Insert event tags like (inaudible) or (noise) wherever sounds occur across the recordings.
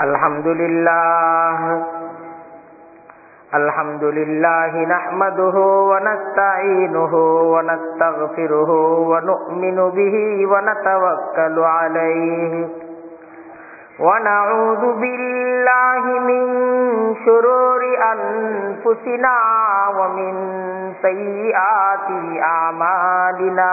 الحمد لله الحمد لله نحمده ونستعينه ونستغفره ونؤمن به ونتوكل عليه. ونعوذ بالله من شرور أنفسنا ومن سيئات أعمالنا.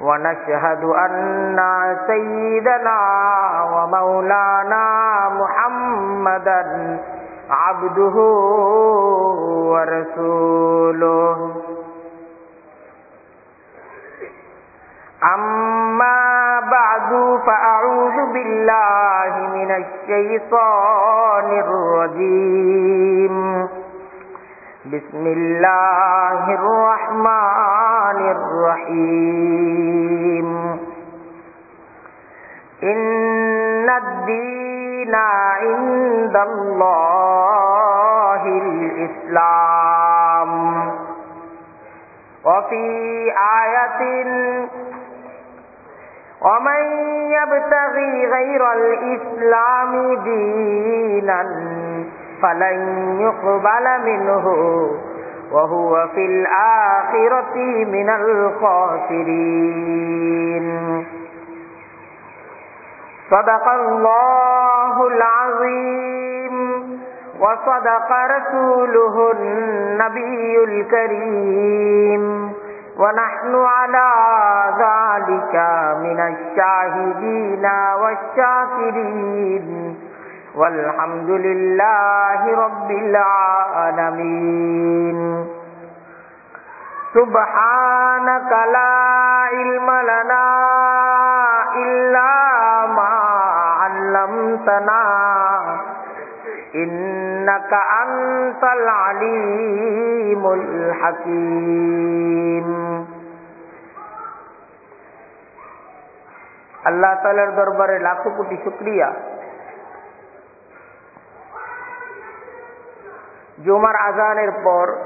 ونشهد أن سيدنا ومولانا محمدا عبده ورسوله. أما بعد فأعوذ بالله من الشيطان الرجيم. بسم الله الرحمن الرحيم إن الدين عند الله الإسلام وفي آية ومن يبتغي غير الإسلام دينا فلن يقبل منه. وهو في الآخرة من الخاسرين. صدق الله العظيم. وصدق رسوله النبي الكريم. ونحن على ذلك من الشاهدين والشاكرين. والحمد لله رب العالمين سبحانك لا علم لنا إلا ما علمتنا إنك أنت العليم الحكيم اللہ تعالی دربار لاکھوں کوٹی شکریہ۔ জুমার আজানের পর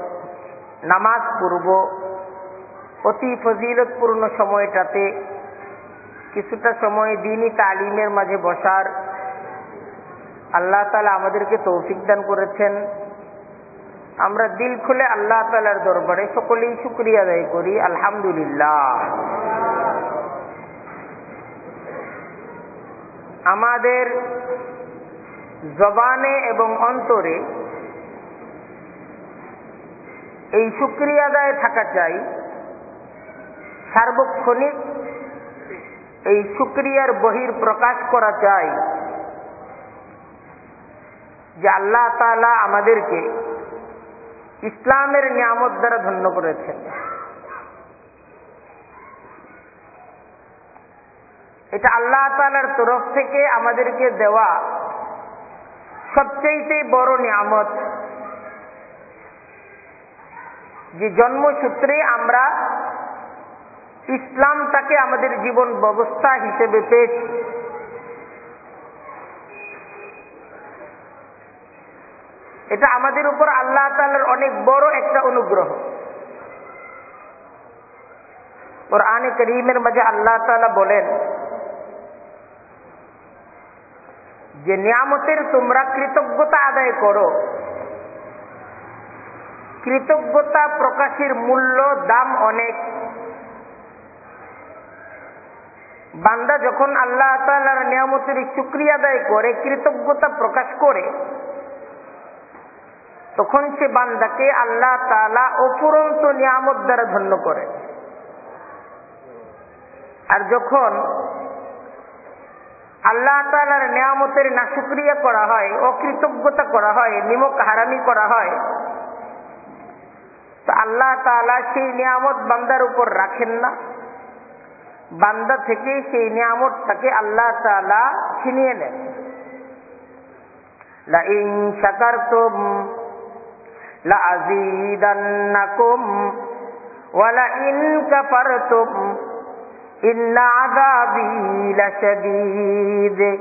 নামাজ পূর্ব অতি ফজিলতপূর্ণ সময়টাতে কিছুটা সময় দিনই তালিমের মাঝে বসার। আল্লাহ তালা আমাদেরকে তৌফিক দান করেছেন। আমরা দিল খুলে আল্লাহ তালার দরবারে সকলেই শুক্রিয়া আদায় করি, আলহামদুলিল্লাহ। আমাদের জবানে এবং অন্তরে এই শুক্রিয়াদায় থাকা চাই। সার্বক্ষণিক এই শুক্রিয়ার বহির প্রকাশ করা চাই যে আল্লাহ তালা আমাদেরকে ইসলামের নিয়ামত দ্বারা ধন্য করেছেন। এটা আল্লাহ তালার তরফ থেকে আমাদেরকে দেওয়া সবচেয়ে বড় নিয়ামত। যে জন্মসূত্রে আমরা ইসলামটাকে আমাদের জীবন ব্যবস্থা হিসেবে পেয়েছি। এটা আমাদের উপর আল্লাহ তালার অনেক বড় একটা অনুগ্রহ। ওর আনে করিমের মাঝে আল্লাহ তালা বলেন, যে নিয়ামতের তোমরা কৃতজ্ঞতা আদায় করো কৃতজ্ঞতা প্রকাশের মূল্য, দাম অনেক। বান্দা যখন আল্লাহ তালার নিয়ামতের শুক্রিয়া আদায় করে, কৃতজ্ঞতা প্রকাশ করে, তখন সে বান্দাকে আল্লাহ তালা অপুরন্ত নিয়ামত দ্বারা ধন্য করে। আর যখন আল্লাহ তালার নিয়ামতের না শুক্রিয়া করা হয়, অকৃতজ্ঞতা করা হয়, নিমক হারামি করা হয় আল্লাহ তালা সেই নিয়ামত বান্দার উপর রাখেন না বান্দা থেকে সেই নিয়ামতটাকে আল্লাহ তালা ছিনিয়ে নেন لئن شكرتم لأزيدنكم ولئن كفرتم إن عذابي لشديد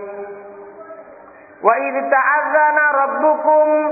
وإذ تأذن ربكم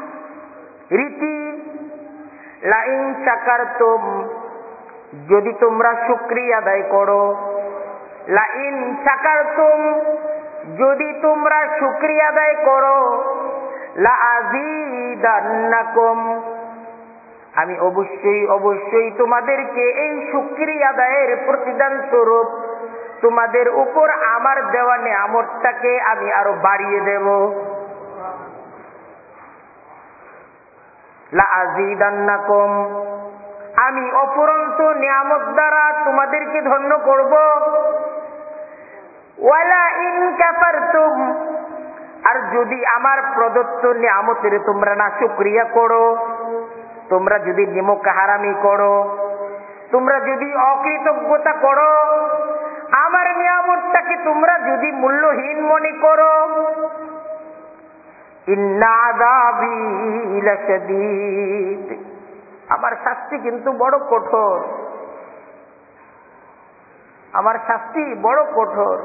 রীতি। লাইন চাকার তোম যদি তোমরা শুক্রিয়া আদায় করো। লাইন চাকার তোম যদি তোমরা শুক্রিয়া আদায় করো। আমি অবশ্যই অবশ্যই তোমাদেরকে এই শুক্রিয়া আদায়ের প্রতিদান স্বরূপ তোমাদের উপর আমার দেওয়া নিয়ামতটাকে আমি আরও বাড়িয়ে দেব। আমি অপরন্ত নিয়ামত দ্বারা তোমাদেরকে ধন্য করব। ওয়ালা ইন কাফারতুম। আর যদি আমার প্রদত্ত নিয়ামতের তোমরা না শুক্রিয়া করো, তোমরা যদি নিমক হারামি করো, তোমরা যদি অকৃতজ্ঞতা করো, আমার নিয়ামতটাকে তোমরা যদি মূল্যহীন মনে করো আমার শাস্তি কিন্তু বড় কঠোর। আমার শাস্তি বড় কঠোর।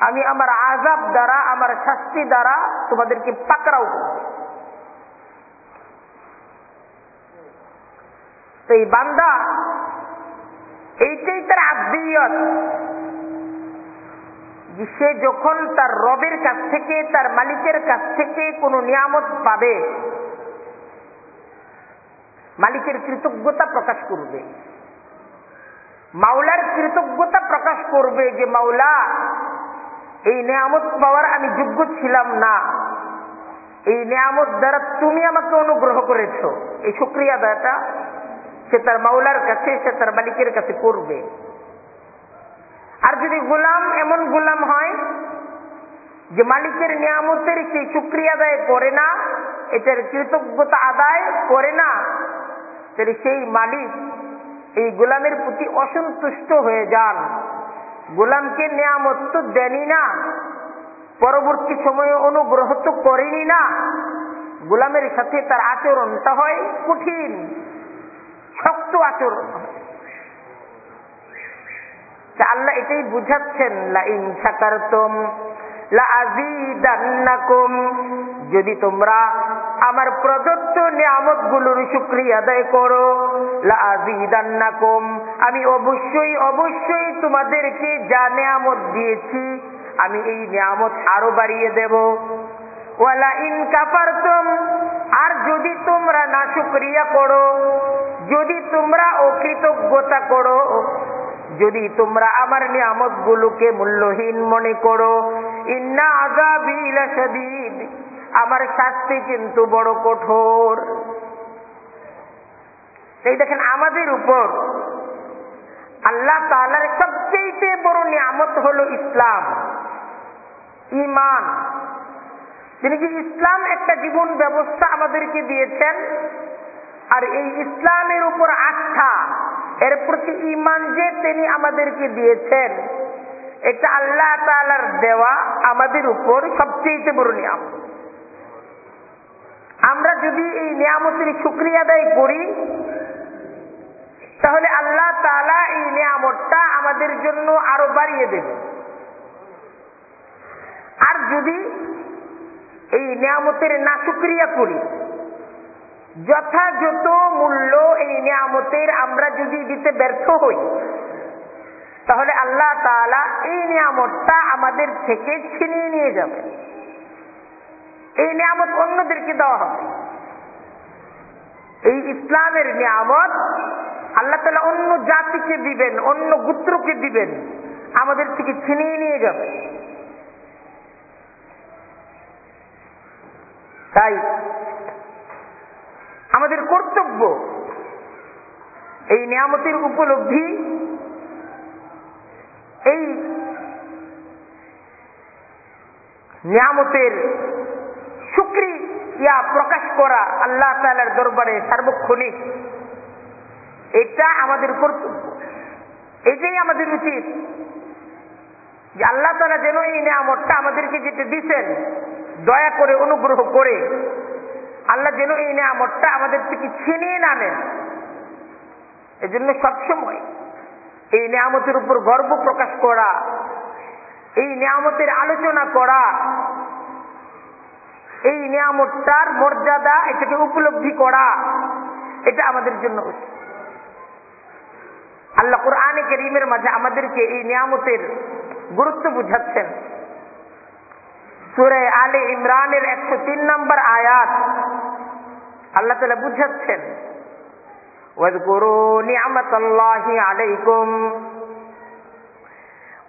আমি আমার আজাব দ্বারা, আমার শাস্তি দ্বারা তোমাদেরকে পাকড়াও করব। এই বান্দা, এইটাই তার আব্দিয়ত। সে যখন তার রবের কাছ থেকে, তার মালিকের কাছ থেকে কোনো নিয়ামত পাবে, মালিকের কৃতজ্ঞতা প্রকাশ করবে। মাওলার কৃতজ্ঞতা প্রকাশ করবে যে, মাওলা, এই নিয়ামত পাওয়ার আমি যোগ্য ছিলাম না। এই নিয়ামত দ্বারা তুমি আমাকে অনুগ্রহ করেছ। এই শুক্রিয়া দাটা সে তার মাওলার কাছে, সে তার মালিকের কাছে করবে। যদি গোলাম এমন গোলাম হয় যে মালিকের নিয়ামতের সেই শুক্রিয়া আদায় করে না, এটার কৃতজ্ঞতা আদায় করে না, তাহলে সেই মালিক এই গোলামের প্রতি অসন্তুষ্ট হয়ে যান। গোলামকে নিয়ামত তো দেনি না, পরবর্তী সময়ে অনুগ্রহ তো করেনি না। গোলামের সাথে তার আচরণটা হয় কঠিন, শক্ত আচরণ আল্লাহ এটাই বুঝাচ্ছেন, লাইন সাকারতম যদি তোমরা আমার প্রদত্ত নিয়ামতগুলোর শুক্রিয়া আদায় করো লাজিদান্নাকুম আমি অবশ্যই অবশ্যই তোমাদেরকে যা নিয়ামত দিয়েছি, আমি এই নিয়ামত আরও বাড়িয়ে দেব। ওয়ালা ইন কাফারতুম। আর যদি তোমরা না শুক্রিয়া করো, যদি তোমরা অকৃতজ্ঞতা করো যদি তোমরা আমার নিয়ামত গুলোকে মূল্যহীন মনে করো আমার শাস্তি কিন্তু বড় কঠোর। এই দেখেন, আমাদের উপর আল্লাহ তালার সবচেয়ে বড় নিয়ামত হলো ইসলাম ইমান তিনি যে ইসলাম একটা জীবন ব্যবস্থা আমাদেরকে দিয়েছেন আর এই ইসলামের উপর আস্থা, এর প্রতি ইমান যে তিনি আমাদেরকে দিয়েছেন, এটা আল্লাহ তালার দেওয়া আমাদের উপর সবচেয়ে বড় নিয়ামত। আমরা যদি এই নিয়ামতের শুক্রিয়া করি, তাহলে আল্লাহ তালা এই নিয়ামতটা আমাদের জন্য আরও বাড়িয়ে দেবে। আর যদি এই নিয়ামতের না শুক্রিয়া করি যথাযথ মূল্য এই নিয়ামতের আমরা যদি দিতে ব্যর্থ হই, তাহলে আল্লাহ তালা এই নিয়ামতটা আমাদের থেকে ছিনিয়ে নিয়ে যাবে। এই নিয়ামত অন্যদেরকে দেওয়া হবে। এই ইসলামের নিয়ামত আল্লাহ তালা অন্য জাতিকে দিবেন, অন্য গুত্রকে দিবেন, আমাদের থেকে ছিনিয়ে নিয়ে যাবে। তাই আমাদের কর্তব্য। এই নিয়ামতের উপলব্ধি, এই নিয়ামতের সুক্রিয়া প্রকাশ করা আল্লাহ তালার দরবারে সার্বক্ষণিক, এটা আমাদের কর্তব্য। এটাই আমাদের উচিত যে আল্লাহ তালা যেন এই নিয়ামতটা আমাদেরকে যেতে দিচ্ছেন দয়া করে অনুগ্রহ করে আল্লাহ যেন এই নিয়ামতটা আমাদের থেকে ছিনিয়ে না নেন। এজন্য সবসময় এই নিয়ামতের উপর গর্ব প্রকাশ করা, এই নিয়ামতের আলোচনা করা, এই নিয়ামতটার মর্যাদা এটাকে উপলব্ধি করা, এটা আমাদের জন্য উচিত। আল্লাহ কোরআনে করিমের মাঝে আমাদেরকে এই নিয়ামতের গুরুত্ব বুঝাচ্ছেন। সুরে আলে ইমরানের একশো তিন নম্বর আয়াত আল্লাহ তালা বুঝাচ্ছেন واذكروا نعمة الله عليكم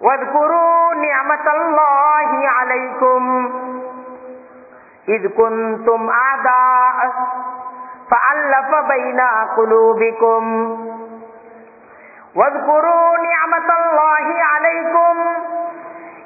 واذكروا نعمة الله عليكم إذ كنتم أعداء فألف بين قلوبكم واذكروا نعمة الله عليكم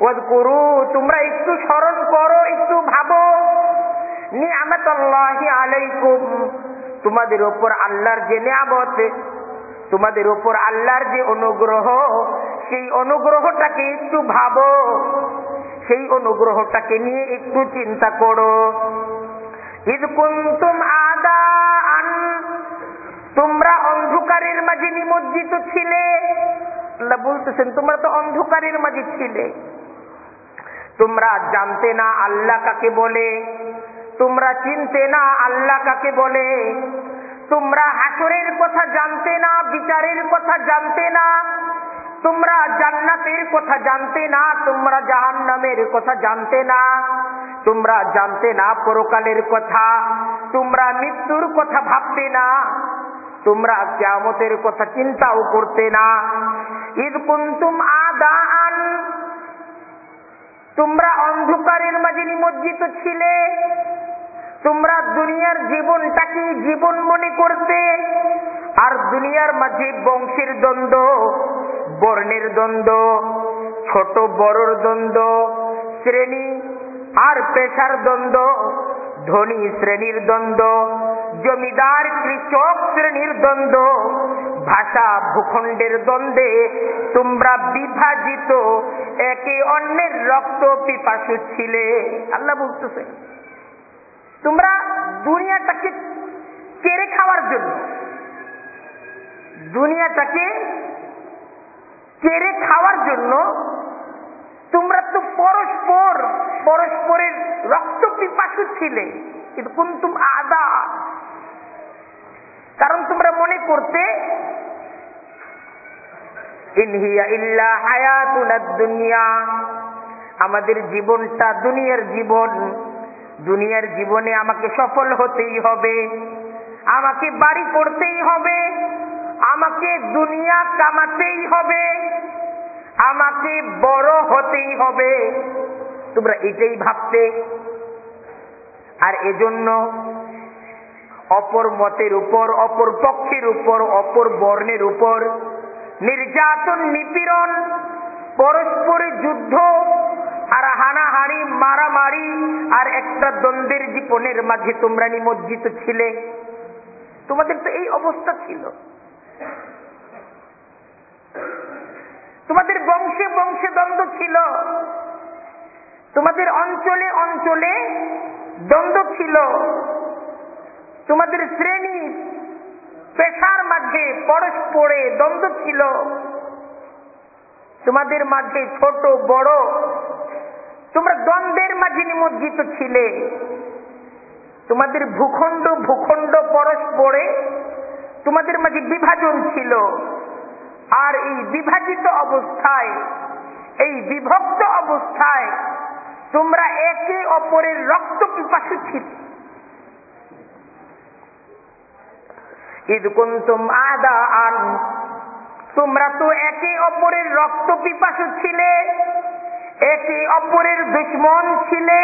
করু তোমরা একটু স্মরণ করো, একটু ভাবো। আলাইকুম। তোমাদের ওপর আল্লাহর যে নিয়ামত, তোমাদের ওপর আল্লাহর যে অনুগ্রহ, সেই অনুগ্রহটাকে একটু ভাবো। সেই অনুগ্রহটাকে নিয়ে একটু চিন্তা করো। ঈদ কুন্তুম আদা আন তোমরা অন্ধকারের মাঝে নিমজ্জিত ছিলে। বলতেছেন, তোমরা তো অন্ধকারের মাঝে ছিলে। তোমরা জানতে না আল্লাহ কাকে বলে? তোমরা চিনতে না আল্লাহ কাকে বলে? তোমরা হাসরের কথা জানতে না, বিচারের কথা জানতে না, তোমরা জান্নাতের কথা জানতে না, তোমরা জাহান নামের কথা জানতে না, তোমরা জানতে না পরকালের কথা, তোমরা মৃত্যুর কথা ভাবতে না, তোমরা কেমতের কথা চিন্তাও করতে না। ঈদ কুন্তুম আদান তোমরা অন্ধকারের মাঝে নিমজ্জিত ছিলে। তোমরা দুনিয়ার জীবনটাকে জীবন মনে করতে আর দুনিয়ার মাঝে বংশের দ্বন্দ্ব, বর্ণের দ্বন্দ্ব, ছোট বড়র দ্বন্দ্ব, শ্রেণি আর পেশার দ্বন্দ্ব, ধনী শ্রেণির দ্বন্দ্ব, জমিদার কৃষক শ্রেণির দ্বন্দ্ব ভাষা ভূখণ্ডের দ্বন্দ্বে তোমরা বিভাজিত, একে অন্যের রক্ত পিপাসু ছিলে। আল্লাহ বলতেছে, তোমরা দুনিয়াটাকে কেড়ে খাওয়ার জন্য, দুনিয়াটাকে কেড়ে খাওয়ার জন্য তোমরা তো পরস্পর, পরস্পরের রক্ত পিপাসু ছিলে। কিন্তু কুন্তুম আদা কারণ তোমরা মনে করতে আমাদের জীবনটা দুনিয়ার জীবন। দুনিয়ার জীবনে আমাকে সফল হতেই হবে। আমাকে বাড়ি করতেই হবে। আমাকে দুনিয়া কামাতেই হবে। আমাকে বড় হতেই হবে। তোমরা এটাই ভাবতে। আর এজন্য অপর মতের উপর, অপর পক্ষের উপর, অপর বর্ণের উপর। নির্যাতন, নিপীড়ন, পরস্পরে যুদ্ধ আর হানাহানি, মারামারি আর একটা দ্বন্দ্বের জীবনের মাঝে তোমরা নিমজ্জিত ছিলে। তোমাদের তো এই অবস্থা ছিল। তোমাদের বংশে বংশে দ্বন্দ্ব ছিল। তোমাদের অঞ্চলে অঞ্চলে দ্বন্দ্ব ছিল। তোমাদের শ্রেণি পেশার মাঝে পরস্পরে দ্বন্দ্ব ছিল। তোমাদের মাঝে ছোট, বড়, তোমরা দ্বন্দ্বের মাঝে নিমজ্জিত ছিলে। তোমাদের ভূখণ্ড ভূখণ্ড পরস্পরে তোমাদের মাঝে বিভাজন ছিল। আর এই বিভাজিত অবস্থায়, এই বিভক্ত অবস্থায় তোমরা একে অপরের রক্ত পিপাসু ছিল। আদা আন তোমরা তো একে অপরের রক্ত পিপাসু ছিলে, একে অপরের দুশ্মন ছিলে।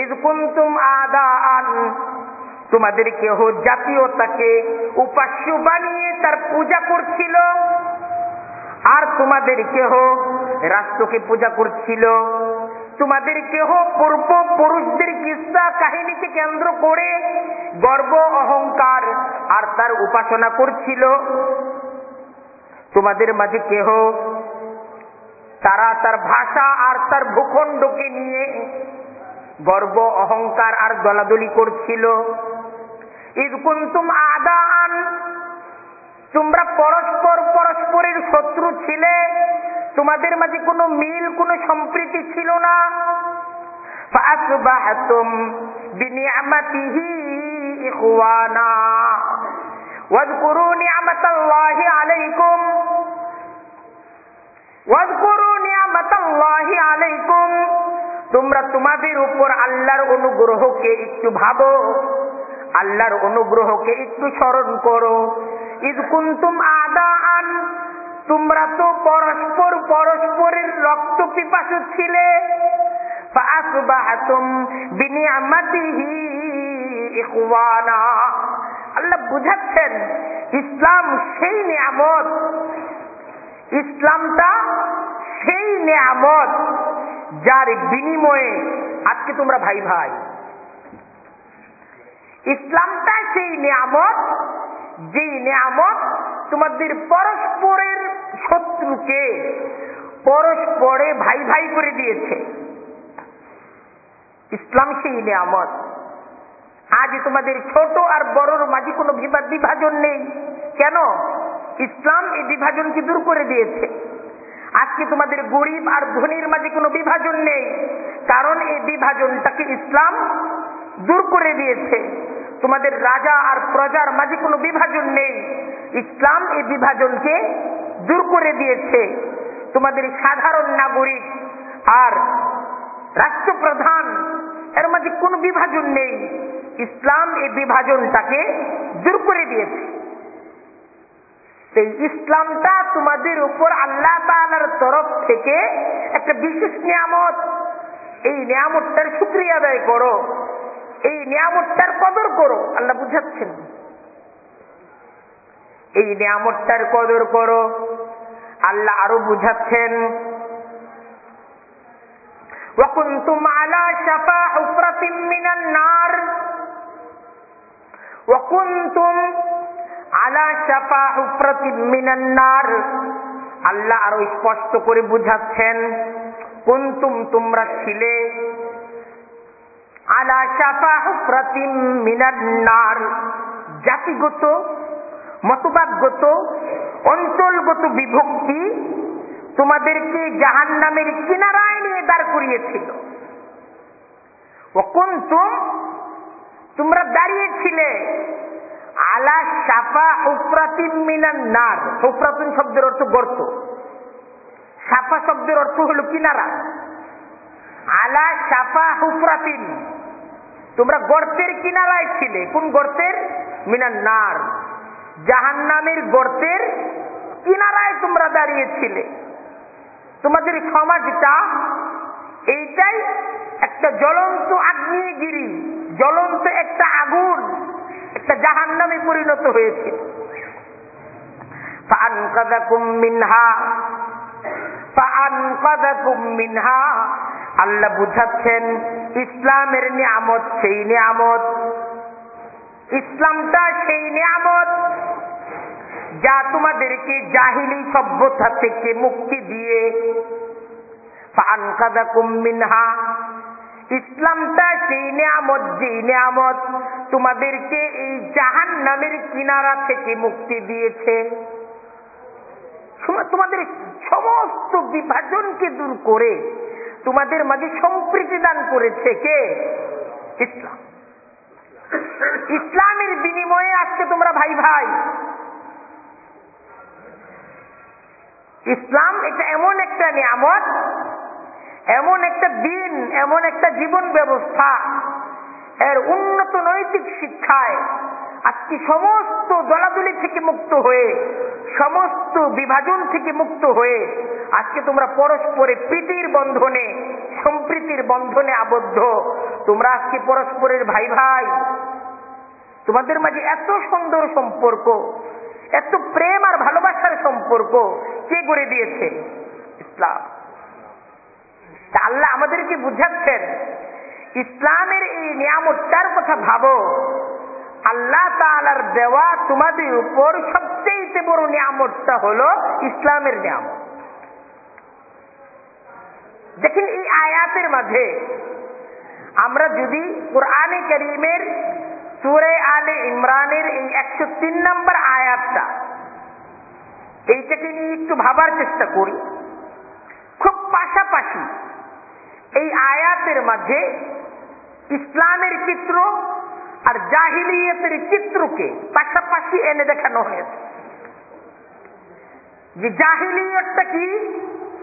ঈদ কুন্তুম আদা আন তোমাদের কেহ জাতীয়তাকে উপাস্য বানিয়ে তার পূজা করছিল? আর তোমাদের কেহ রাষ্ট্রকে পূজা করছিল? তোমাদের কেহ পূর্ব পুরুষদের কিস্তা কাহিনীকে কেন্দ্র করে গর্ব অহংকার আর তার উপাসনা করছিল তোমাদের মাঝে কেহ তারা তার ভাষা আর তার ভূখণ্ডকে নিয়ে গর্ব অহংকার আর দলাদলি করছিল ঈদ কুন্তুম আদান তোমরা পরস্পর পরস্পরের শত্রু ছিলে তোমাদের মাঝে কোনো মিল কোনো সম্প্রীতি ছিল না فأصبحتم بنعمته إخوانا واذكروا نعمة الله عليكم واذكروا نعمة الله عليكم তোমরা তোমাদের উপর আল্লাহর অনুগ্রহকে একটু ভাবো আল্লাহর অনুগ্রহকে একটু স্মরণ করো ঈদ কুন্তুম আদা আন তোমরা তো পরস্পর পরস্পরের রক্ত পিপাসু ছিলে আল্লাহ বুঝাচ্ছেন, ইসলাম সেই নিয়ামত। ইসলামটা সেই নিয়ামত যার বিনিময়ে আজকে তোমরা ভাই ভাই ইসলামটা সেই নিয়ামত, যেই নিয়ামত তোমাদের পরস্পরের শত্রুকে পরস্পরে ভাই ভাই করে দিয়েছে। ইসলাম সেই নিয়ামত। আজ তোমাদের ছোট আর বড়র মাঝে কোনো বিভাজন নেই। কেন? ইসলাম এই বিভাজনকে দূর করে দিয়েছে। আজকে তোমাদের গরিব আর ধনির মাঝে কোনো বিভাজন নেই। কারণ এই বিভাজনটাকে ইসলাম দূর করে দিয়েছে। তোমাদের রাজা আর প্রজার মাঝে কোনো বিভাজন নেই। ইসলাম এই বিভাজনকে দূর করে দিয়েছে। তোমাদের সাধারণ নাগরিক আর রাষ্ট্রপ্রধান, এর মাঝে কোনো বিভাজন নেই। ইসলাম এই বিভাজনটাকে দূর করে দিয়েছে এই ইসলামটা তোমাদের উপর আল্লাহ তালার তরফ থেকে একটা বিশেষ নিয়ামত এই নিয়ামতটার সুক্রিয়া আদায় করো এই নিয়ামতটার কদর করো আল্লাহ বুঝাচ্ছেন এই নিয়ামতটার কদর করো আল্লাহ আরো বুঝাচ্ছেন وكنتم على شفا حفرة من النار আল্লাহ আরও স্পষ্ট করে বুঝাচ্ছেন, কুন্তুম তোমরা ছিলে আলা শাফা হুফরাতিম মিনান জাতিগত, মতবাদগত, অঞ্চলগত বিভক্তি তোমাদেরকে জাহান নামের কিনারায় নিয়ে দাঁড় করিয়েছিল। তোমরা দাঁড়িয়েছিলে। আলা সাফা হুফরাতিম মিনান নার। হুফরাতুন শব্দের অর্থ গর্ত। সাফা শব্দের অর্থ হলো কিনারা। আলা সাফা হুফরাতিন তোমরা গর্তের কিনারায় ছিলে। কোন গর্তের? মিনান নার। জাহান নামের গর্তের কিনারায় তোমরা দাঁড়িয়েছিলে। তোমাদের সমাজটা এইটাই একটা জ্বলন্ত আগ্নেয়গিরি। জ্বলন্ত একটা আগুন, একটা জাহান নামে পরিণত হয়েছে। আল্লাহ বুঝাচ্ছেন, ইসলামের নিয়ামত সেই নিয়ামত। ইসলামটা সেই নিয়ামত যা তোমাদেরকে জাহিলি সভ্যতা থেকে মুক্তি দিয়ে। মিনহা ইসলামটা সেই নিয়ামত যেই নিয়ামত? তোমাদেরকে এই জাহান নামের কিনারা থেকে মুক্তি দিয়েছে। তোমাদের সমস্ত বিভাজনকে দূর করে তোমাদের মাঝে সম্প্রীতি দান করেছে কে? ইসলাম। ইসলামের বিনিময়ে আজকে তোমরা ভাই ভাই, ইসলাম এটা এমন একটা নিয়ামত এমন একটা দিন, এমন একটা জীবন ব্যবস্থা, এর উন্নত নৈতিক শিক্ষায় আজকে সমস্ত দলাদলি থেকে মুক্ত হয়ে, সমস্ত বিভাজন থেকে মুক্ত হয়ে, আজকে তোমরা পরস্পরে প্রীতির বন্ধনে, সম্প্রীতির বন্ধনে আবদ্ধ। তোমরা আজকে পরস্পরের ভাই ভাই তোমাদের মাঝে এত সুন্দর সম্পর্ক, এত প্রেম আর ভালোবাসার সম্পর্ক কে করে দিয়েছে? ইসলাম। আল্লাহ আমাদেরকে বুঝাচ্ছেন, ইসলামের এই নিয়ামতটার কথা ভাবো। আল্লাহ তালার দেওয়া তোমাদের উপর সবচেয়ে বড় নিয়ামতটা হলো ইসলামের নিয়ামত। দেখেন এই আয়াতের মাঝে আমরা যদি কোরআনে করিমের সুরে আলে ইমরানের এই একশো তিন নম্বর আয়াতটা এইটাকে নিয়ে একটু ভাবার চেষ্টা করি। খুব পাশাপাশি এই আয়াতের মাঝে ইসলামের চিত্র আর জাহিলিয়তের চিত্রকে পাশাপাশি এনে দেখানো হয়েছে। যে জাহিলিয়তটা কি?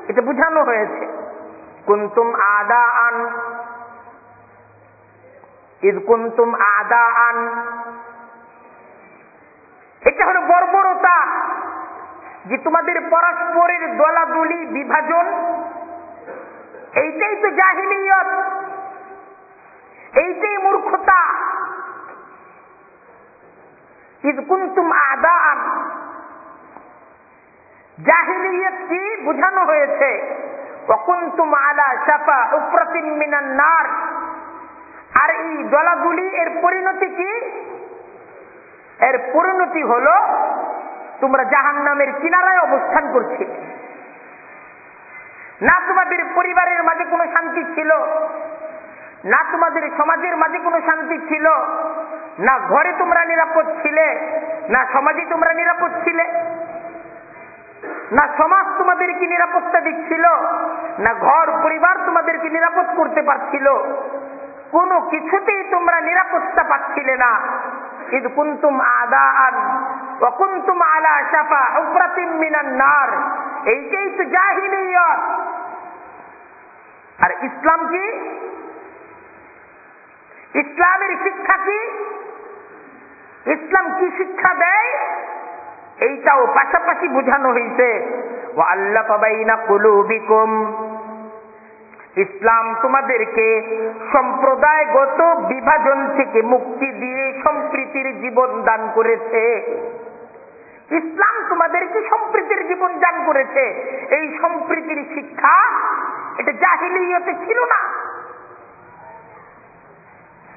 এটা বুঝানো হয়েছে। কুন্তুম আদা আন ইদ কুন্তুম আদা আন এটা হলো বর্বরতা যে তোমাদের পরস্পরের দলাদলি, বিভাজন এইটাই তো জাহিলিয়ত। এইটাই মূর্খতা। ইদ কুন্তুম আদা আন জাহিলিয়ত কি বুঝানো হয়েছে? অকুন্তুম আলা সাফা উপ্রতিম মিনান নার। আর এই দলাগুলি এর পরিণতি কি? এর পরিণতি হলো তোমরা জাহান নামের কিনারায় অবস্থান করছে না তোমাদের পরিবারের মাঝে কোনো শান্তি ছিল? না তোমাদের সমাজের মাঝে কোনো শান্তি ছিল? না ঘরে তোমরা নিরাপদ ছিলে? না সমাজে তোমরা নিরাপদ ছিলে? না সমাজ তোমাদেরকে নিরাপত্তা দিচ্ছিল? না ঘর, পরিবার তোমাদেরকে নিরাপদ করতে পারছিল? কোনো কিছুতেই তোমরা নিরাপত্তা পাচ্ছিলে না। ইদ কুন্তুম আদা আন অকুন্তুম আলা সাফা উপ্রাতিম মিনান নার। এইটাই তো জাহিলিয়ত। আর ইসলাম কি? ইসলামের শিক্ষা কি? ইসলাম কি শিক্ষা দেয়? এইটাও পাশাপাশি বোঝানো হয়েছে আল্লাহ পাবাইনা কুলুবিকুম। ইসলাম তোমাদেরকে সম্প্রদায়গত বিভাজন থেকে মুক্তি দিয়ে সম্প্রীতির জীবন দান করেছে। ইসলাম তোমাদেরকে সম্প্রীতির জীবন দান করেছে। এই সম্প্রীতির শিক্ষা এটা জাহিলিয়তে ছিল না।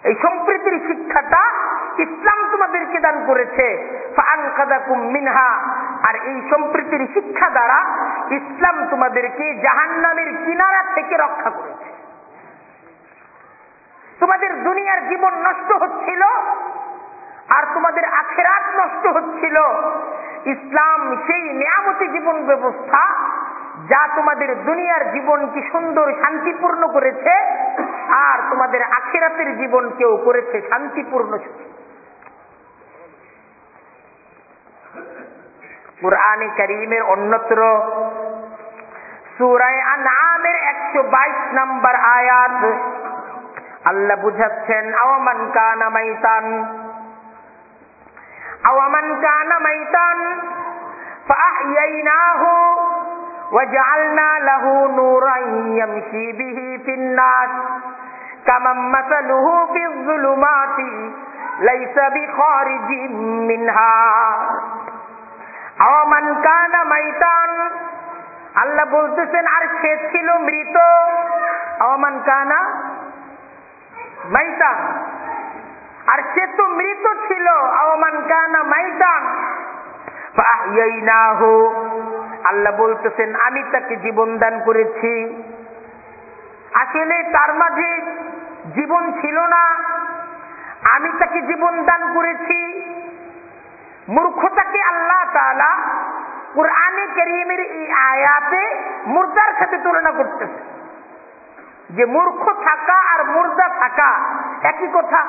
এই সম্প্রীতির শিক্ষাটা ইসলাম তোমাদেরকে দান করেছে। মিনহা। আর এই সম্প্রীতির শিক্ষা দ্বারা ইসলাম তোমাদেরকে জাহান্নামের কিনারা থেকে রক্ষা করেছে। তোমাদের দুনিয়ার জীবন নষ্ট হচ্ছিল আর তোমাদের আখেরাত নষ্ট হচ্ছিল। ইসলাম সেই নিয়ামতি জীবন ব্যবস্থা যা তোমাদের দুনিয়ার জীবনকে সুন্দর শান্তিপূর্ণ করেছে, আর তোমাদের আখিরাতের জীবনকেও করেছে শান্তিপূর্ণ কোরআনে করিমের অন্যত্র সুরায় আনামের একশো বাইশ নম্বর আয়াত, আল্লাহ বুঝাচ্ছেন, আওয়ামান কানা মাইতান আওয়ামান কানা মাইতান فأحييناه وجعلنا له نورا يمشي به في الناس كمن مثله في الظلمات ليس بخارج منها আওয়ামান কানা মাইতান আল্লাহ বলতেছেন আর সে ছিল মৃত আওয়ামান কানা মাইতান আর সে তো মৃত ছিল কানা আল্লাহ বলতেছেন, আমি তাকে জীবন দান করেছি। আসলে তার মাঝে জীবন ছিল না। আমি তাকে জীবন দান করেছি। মূর্খতাকে আল্লাহ তালা কোরআনে করিমের এই আয়াতে মুর্দার সাথে তুলনা করতেছে। যে মূর্খ থাকা আর মুর্দা থাকা একই কথা।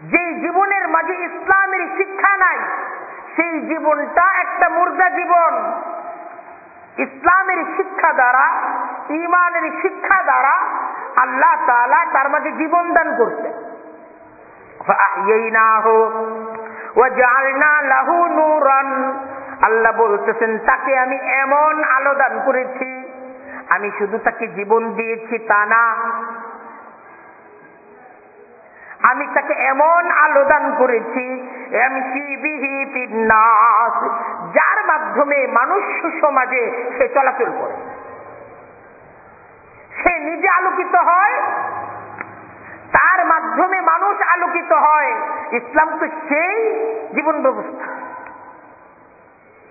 যে জীবনের মাঝে ইসলামের শিক্ষা নাই, সেই জীবনটা একটা মুর্দা জীবন। ইসলামের শিক্ষা দ্বারা, ইমানের শিক্ষা দ্বারা আল্লাহ তালা তার মাঝে জীবন দান করছে আল্লাহ বলতেছেন, তাকে আমি এমন আলো দান করেছি, আমি শুধু তাকে জীবন দিয়েছি তা না আমি তাকে এমন আলো দান করেছি যার মাধ্যমে মানুষ সমাজে সে চলাচল করে। সে নিজে আলোকিত হয়, তার মাধ্যমে মানুষ আলোকিত হয়। ইসলাম তো সেই জীবন ব্যবস্থা।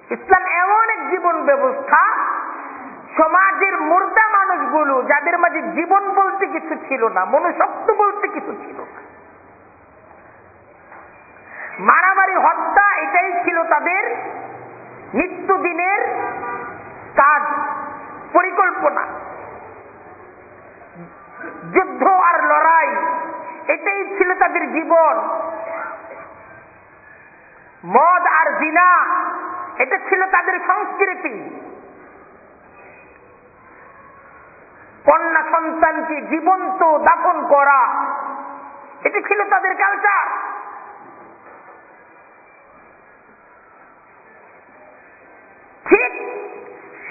ইসলাম এমন এক জীবন ব্যবস্থা, সমাজের মুর্দা মানুষগুলো, যাদের মাঝে জীবন বলতে কিছু ছিল না, মনুষ্যত্ব বলতে কিছু ছিল না মারামারি, হত্যা, এটাই ছিল তাদের নিত্যদিনের কাজ, পরিকল্পনা। যুদ্ধ আর লড়াই, এটাই ছিল তাদের জীবন। মদ আর জিনা, এটা ছিল তাদের সংস্কৃতি। কন্যা সন্তানকে জীবন্ত দাপন করা, এটি ছিল তাদের কালচার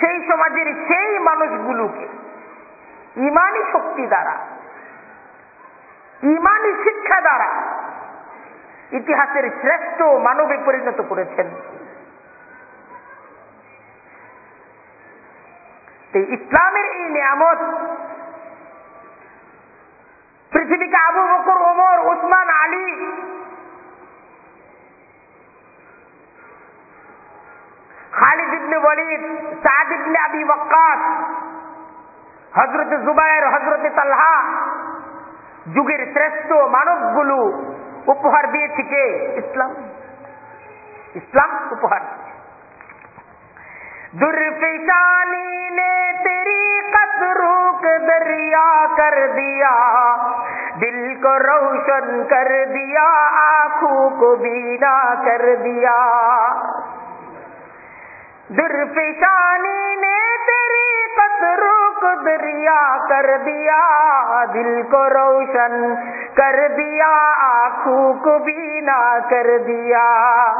সেই সমাজের সেই মানুষগুলোকে ইমানি শক্তি দ্বারা, ইমানি শিক্ষা দ্বারা ইতিহাসের শ্রেষ্ঠ মানবে পরিণত করেছেন। ইসলামের এই নিয়ামত পৃথিবীকে আবু বকর, ওমর, ওসমান, আলী خالد ابن ولید، سعد ابن ابی وقاص، حضرت زبیر، حضرت طلحہ، جگر যুগের مانو گلو اپہار دیے تھے کہ اسلام در درفشانی نے تیری قطروں دریا کر دیا، دل کو روشن کر دیا، آنکھوں کو بینا کر دیا۔ درفشانی نے تیری قدر کو دریا کر دیا، دل کو روشن کر دیا، آنکھوں کو بینا کر دیا۔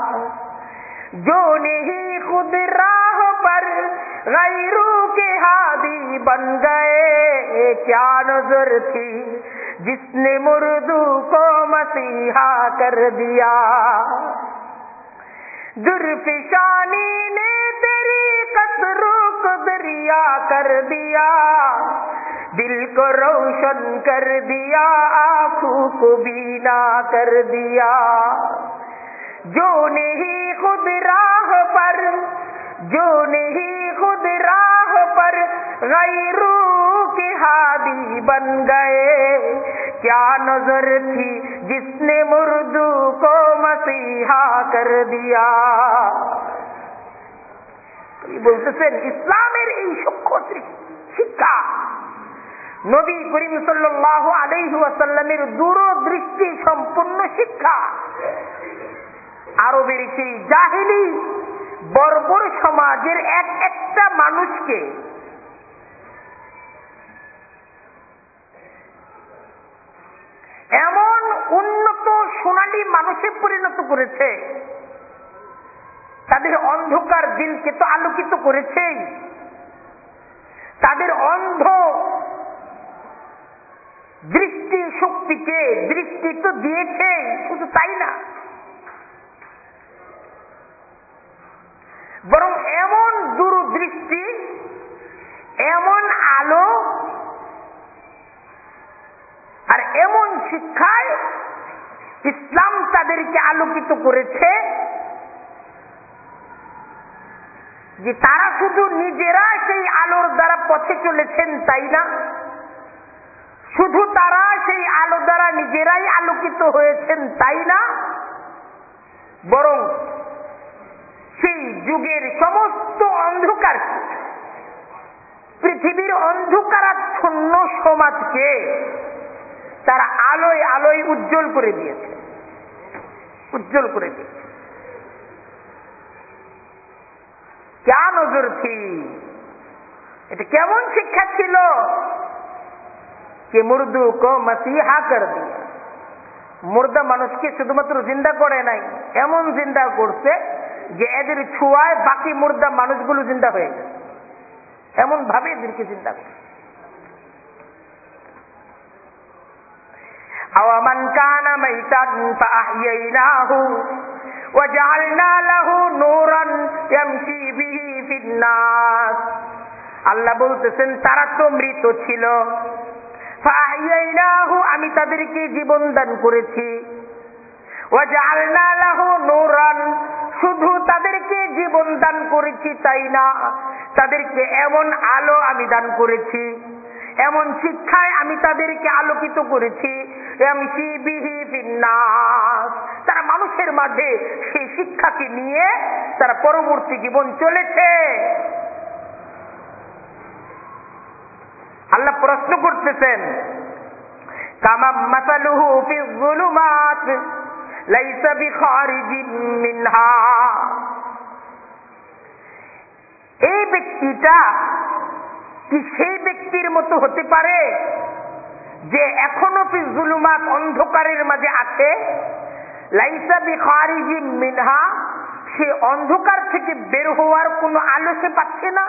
جو نہیں خود راہ پر غیروں کے ہادی بن گئے کیا نظر تھی؟ جس نے مردو کو مسیحا کر دیا۔ درفشانی نے تیری قطر کو دریا کر دیا، دل کو روشن کر دیا، آنکھوں کو بینا کر دیا۔ جو نہیں خود راہ پر، جو نہیں خود راہ پر غیروں کی ہادی بن گئے۔ کیا نظر تھی जिसने मुर्दू को मसीहा कर दिया বলতেছেন ইসলামের এই সূক্ষ্ম শিক্ষা নবী করিম সাল্লাহ আলাইহু আসাল্লামের দূরদৃষ্টি সম্পূর্ণ শিক্ষা আরবের সেই জাহিলি বর্বর সমাজের এক একটা মানুষকে এমন উন্নত সোনালী মানুষে পরিণত করেছে। তাদের অন্ধকার দিলকে তো আলোকিত করেছেই। তাদের অন্ধ দৃষ্টি শক্তিকে দৃষ্টি তো দিয়েছে শুধু তাই না। বরং এমন দূরদৃষ্টি, এমন আলো আর এমন শিক্ষায় ইসলাম তাদেরকে আলোকিত করেছে যে তারা শুধু নিজেরা সেই আলোর দ্বারা পথে চলেছেন তাই না? শুধু তারা সেই আলো দ্বারা নিজেরাই আলোকিত হয়েছেন তাই না? বরং সেই যুগের সমস্ত অন্ধকার পৃথিবীর অন্ধকারাচ্ছন্ন সমাজকে তারা আলোয় আলোয় উজ্জ্বল করে দিয়েছে। উজ্জ্বল করে দিয়েছে। নজর থি? এটা কেমন শিক্ষা ছিল? কে মুর্দু কো মসিহা কর দিয়া। মুর্দা মানুষকে শুধুমাত্র জিন্দা করে নাই, এমন জিন্দা করছে যে এদের ছুয়ায় বাকি মুর্দা মানুষগুলো জিন্দা হয়ে গেছে এমন ভাবে এদেরকে জিন্দা করে أومن كان ميتا فأحييناه وجعلنا له نورا يمشي به في الناس আল্লাহ বলতেছেন তারা তো মৃত ছিল আমি তাদেরকে জীবন দান করেছি শুধু তাদেরকে জীবন দান করেছি তাই না তাদেরকে এমন আলো আমি দান করেছি এমন শিক্ষায় আমি তাদেরকে আলোকিত করেছি তারা মানুষের মাঝে সেই শিক্ষাকে নিয়ে তারা পরবর্তী জীবন চলেছে। আল্লাহ প্রশ্ন করতেছেন এই ব্যক্তিটা কি সেই ব্যক্তির মতো হতে পারে যে এখনও ফি জুলুমাত অন্ধকারের মাঝে আছে? লাইসা বিখারিজিন মিনহা, সে অন্ধকার থেকে বের হওয়ার কোনো আলো সে পাচ্ছে না?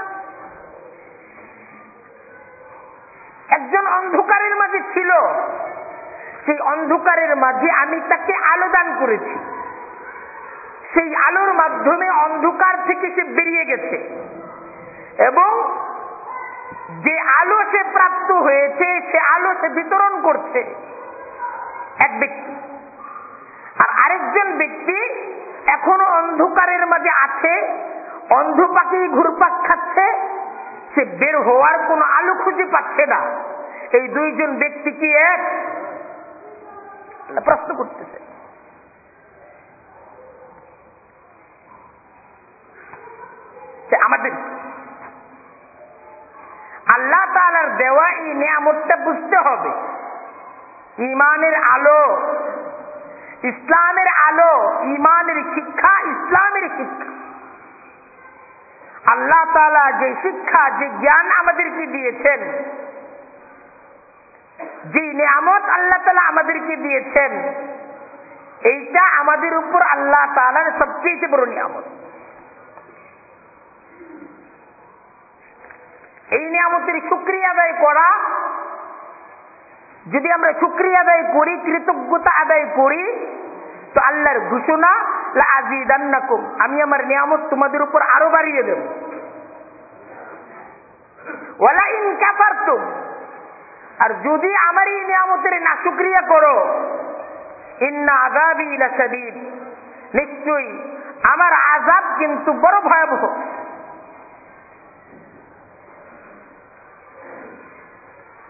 একজন অন্ধকারের মাঝে ছিল। সেই অন্ধকারের মাঝে আমি তাকে আলো দান করেছি। সেই আলোর মাধ্যমে অন্ধকার থেকে সে বেরিয়ে গেছে। এবং যে আলো সে প্রাপ্ত হয়েছে, সে আলো সে বিতরণ করছে। এক ব্যক্তি। আর আরেকজন ব্যক্তি এখনও অন্ধকারের মাঝে আছে অন্ধ পাখি ঘুরপাক খাচ্ছে, সে বের হওয়ার কোন আলো খুঁজে পাচ্ছে না। এই দুইজন ব্যক্তি কি এক? প্রশ্ন করতেছে। আমাদের আল্লাহ তালার দেওয়া এই নিয়ামতটা বুঝতে হবে। ইমানের আলো, ইসলামের আলো ইমানের শিক্ষা, ইসলামের শিক্ষা। আল্লাহ তালা যে শিক্ষা, যে জ্ঞান আমাদেরকে দিয়েছেন, যে নিয়ামত আল্লাহ তালা আমাদেরকে দিয়েছেন, এইটা আমাদের উপর আল্লাহ তালার সবচেয়ে বড় নিয়ামত। এই নিয়ামতের সুক্রিয়া আদায় করা, যদি আমরা সুক্রিয়া আদায় করি, কৃতজ্ঞতা আদায় করি, তো আল্লাহর ঘোষণা আমি আমার নিয়ামত তোমাদের উপর আরও বাড়িয়ে দেব। আর যদি আমার এই নিয়ামতের না সুক্রিয়া করো, ইন্না আজাবি নিশ্চয়ই আমার আজাব কিন্তু বড় ভয়াবহ।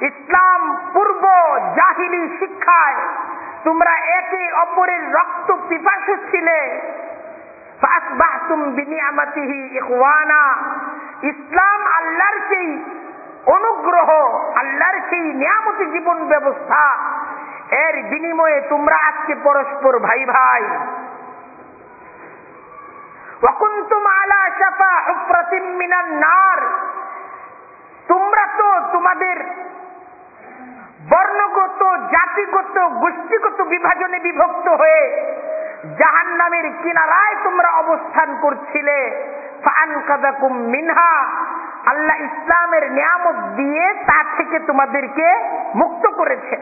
ইসলাম পূর্ব জাহিলি শিক্ষায় তোমরা একে অপরের রক্ত পিপাসু ছিলে। ইসলাম আল্লাহর সেই অনুগ্রহ, আল্লাহর সেই নিয়ামতি জীবন ব্যবস্থা, এর বিনিময়ে তোমরা আজকে পরস্পর ভাই ভাই তোমরা তো তোমাদের বর্ণগত, জাতিগত, গোষ্ঠীগত বিভাজনে বিভক্ত হয়ে জাহান নামের কিনারায় তোমরা অবস্থান করছিলে। মিনহা। আল্লাহ ইসলামের নিয়ামত দিয়ে তা থেকে তোমাদেরকে মুক্ত করেছে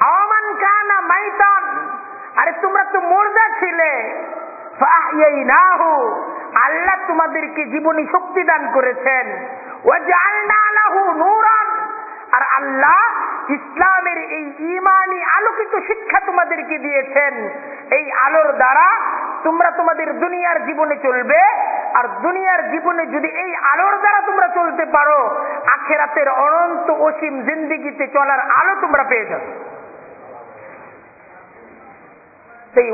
আওয়ামান কানা মাইতান। আরে, তোমরা তো মোর্দা ছিলে। আল্লাহ তোমাদেরকে জীবনী শক্তি দান করেছেন। আর আল্লাহ ইসলামের এই ইমানি আলোকিত শিক্ষা তোমাদেরকে দিয়েছেন। এই আলোর দ্বারা তোমরা তোমাদের দুনিয়ার জীবনে চলবে। আর দুনিয়ার জীবনে যদি এই আলোর দ্বারা তোমরা চলতে পারো, আখেরাতের অনন্ত অসীম জিন্দিগিতে চলার আলো তোমরা পেয়ে যাবে। সেই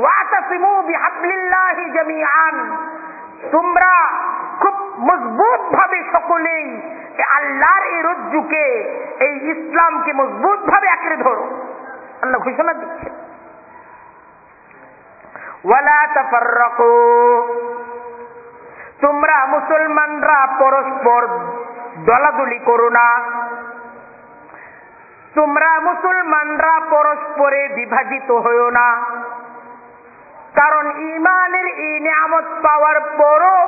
বিহাবলিল্লাহি জামিআন। তোমরা খুব মজবুত ভাবে সকলেই আল্লাহর এই রজ্জুকে, এই ইসলামকে মজবুত ভাবে আঁকড়ে ধরো। আল্লাহ ঘোষণা দিচ্ছে। তোমরা মুসলমানরা পরস্পর দলাদলি করো না। তোমরা মুসলমানরা পরস্পরে বিভাজিত হইও না। কারণ ইমানের এই নিয়ামত পাওয়ার পরও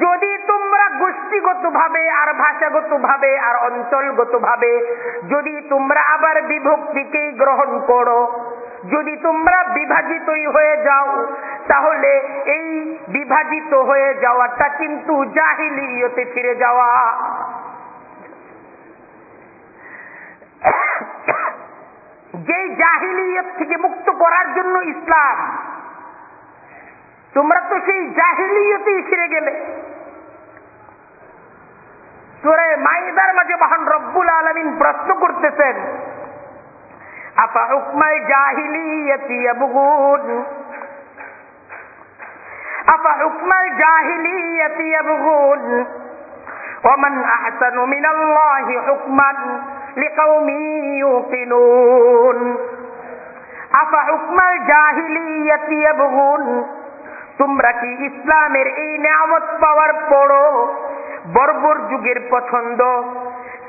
যদি তোমরা গোষ্ঠীগত ভাবে আর ভাষাগত ভাবে আর অঞ্চলগত ভাবে যদি তোমরা আবার বিভক্তিকে গ্রহণ করো, যদি তোমরা বিভাজিতই হয়ে যাও, তাহলে এই বিভাজিত হয়ে যাওয়াটা কিন্তু জাহিলিয়তে ফিরে যাওয়া। (coughs) যেই জাহিলিয়ত থেকে মুক্ত করার জন্য ইসলাম তোমরা তো সেই জাহিলিয়তেই ফিরে গেলে সুরে মাইদার মাঝে মহান রব্বুল আলমিন প্রশ্ন করতেছেন আপা হুকমাল জাহিলিয়তি আবগুন আপা হুকমাল জাহিলিয়তি আবগুন ومن أحسن من الله حكما لقوم يوقنون أفحكم الجاهلية يبغون তোমরা কি ইসলামের এই নিয়ামত পাওয়ার পরও বর্বর যুগের পছন্দ?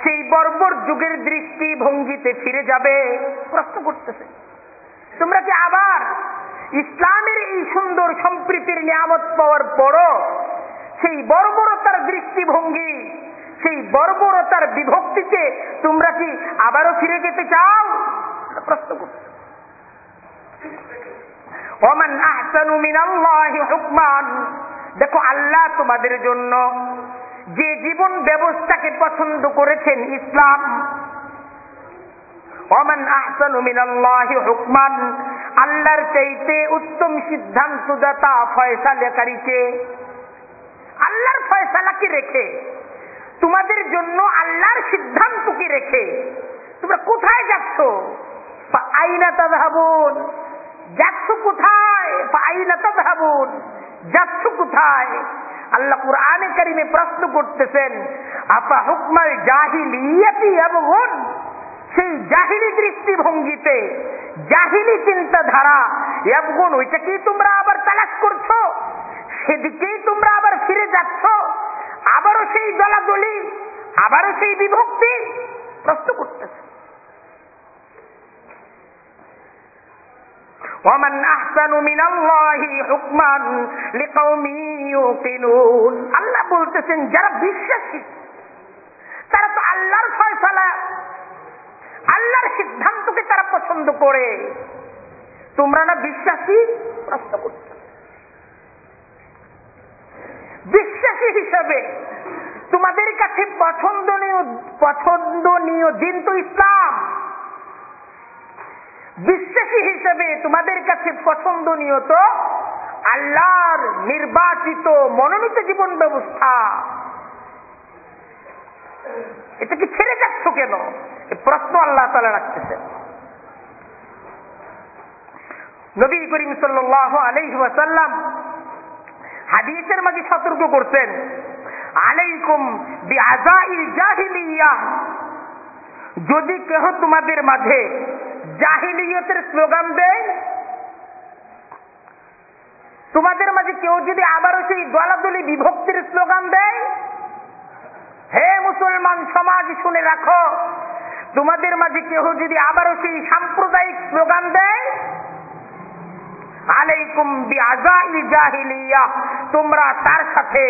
সেই বর্বর যুগের দৃষ্টিভঙ্গিতে ফিরে যাবে? প্রশ্ন করতেছে। তোমরা কি আবার ইসলামের এই সুন্দর সম্প্রীতির নিয়ামত পাওয়ার পরও সেই বর্বরতার দৃষ্টিভঙ্গি সেই বর্বরতার বিভক্তিতে তোমরা কি আবারও ফিরে যেতে চাও? প্রশ্ন করতে ওমান আহসানু মিনাল্লাহি হুকমান। দেখো আল্লাহ তোমাদের জন্য যে জীবন ব্যবস্থাকে পছন্দ করেছেন ইসলাম। ওমান আহসানু মিনাল্লাহি হুকমান, আল্লাহর চাইতে উত্তম সিদ্ধান্তদাতা ফয়সালাকারীকে। আল্লাহর ফয়সালাকে রেখে? তোমাদের জন্য আল্লাহর সিদ্ধান্তকে রেখে? তোমরা কোথায় যাচ্ছ? আইনা তাধাবুন যাচ্ছ কোথায়? তাধাবুন যাচ্ছ কোথায়? আল্লাহ কুরআনে কারিমে প্রশ্ন করতেছেন আপা হুকমাল জাহিলিয়াতি আবগুন সেই জাহিলি দৃষ্টিভঙ্গিতে, জাহিলি চিন্তাধারা আবগুন ওইটাকেই তোমরা আবার তালাশ করছ? সেদিকেই তোমরা আবার ফিরে যাচ্ছ? আবারও সেই দলাদলি আবারও সেই বিভক্তি? প্রশ্ন করতেছে। ومن أحسن من الله حكما لقوم يوقنون আল্লাহ বলতেছেন যারা বিশ্বাসী তারা তো আল্লাহর ফয়সালা আল্লাহর সিদ্ধান্তকে তারা পছন্দ করে তোমরা না বিশ্বাসী প্রশ্ন করতে বিশ্বাসী হিসাবে তোমাদের কাছে পছন্দনীয় পছন্দনীয় দিন তো ইসলাম বিশ্বাসী হিসেবে তোমাদের কাছে পছন্দনীয় তো আল্লাহর নির্বাচিত মনোনীত জীবন ব্যবস্থা। এটাকে ছেড়ে যাচ্ছ কেন? প্রশ্ন আল্লাহ তালা রাখতেছেন। নবী করিম সাল্লাহ আলহি ওয়াসাল্লাম হাদিসের মাঝে সতর্ক করছেন, আলাইকুম যদি কেহ তোমাদের মাঝে জাহিলিয়তের স্লোগান দেয়, তোমাদের মাঝে কেউ যদি আবারও সেই দলাদলি বিভক্তির স্লোগান দেয়, হে মুসলমান সমাজ শুনে রাখো, তোমাদের মাঝে কেউ যদি আবারও সেই সাম্প্রদায়িক স্লোগান দেয়, আলাইকুম জাহিলিয়া, তোমরা তার সাথে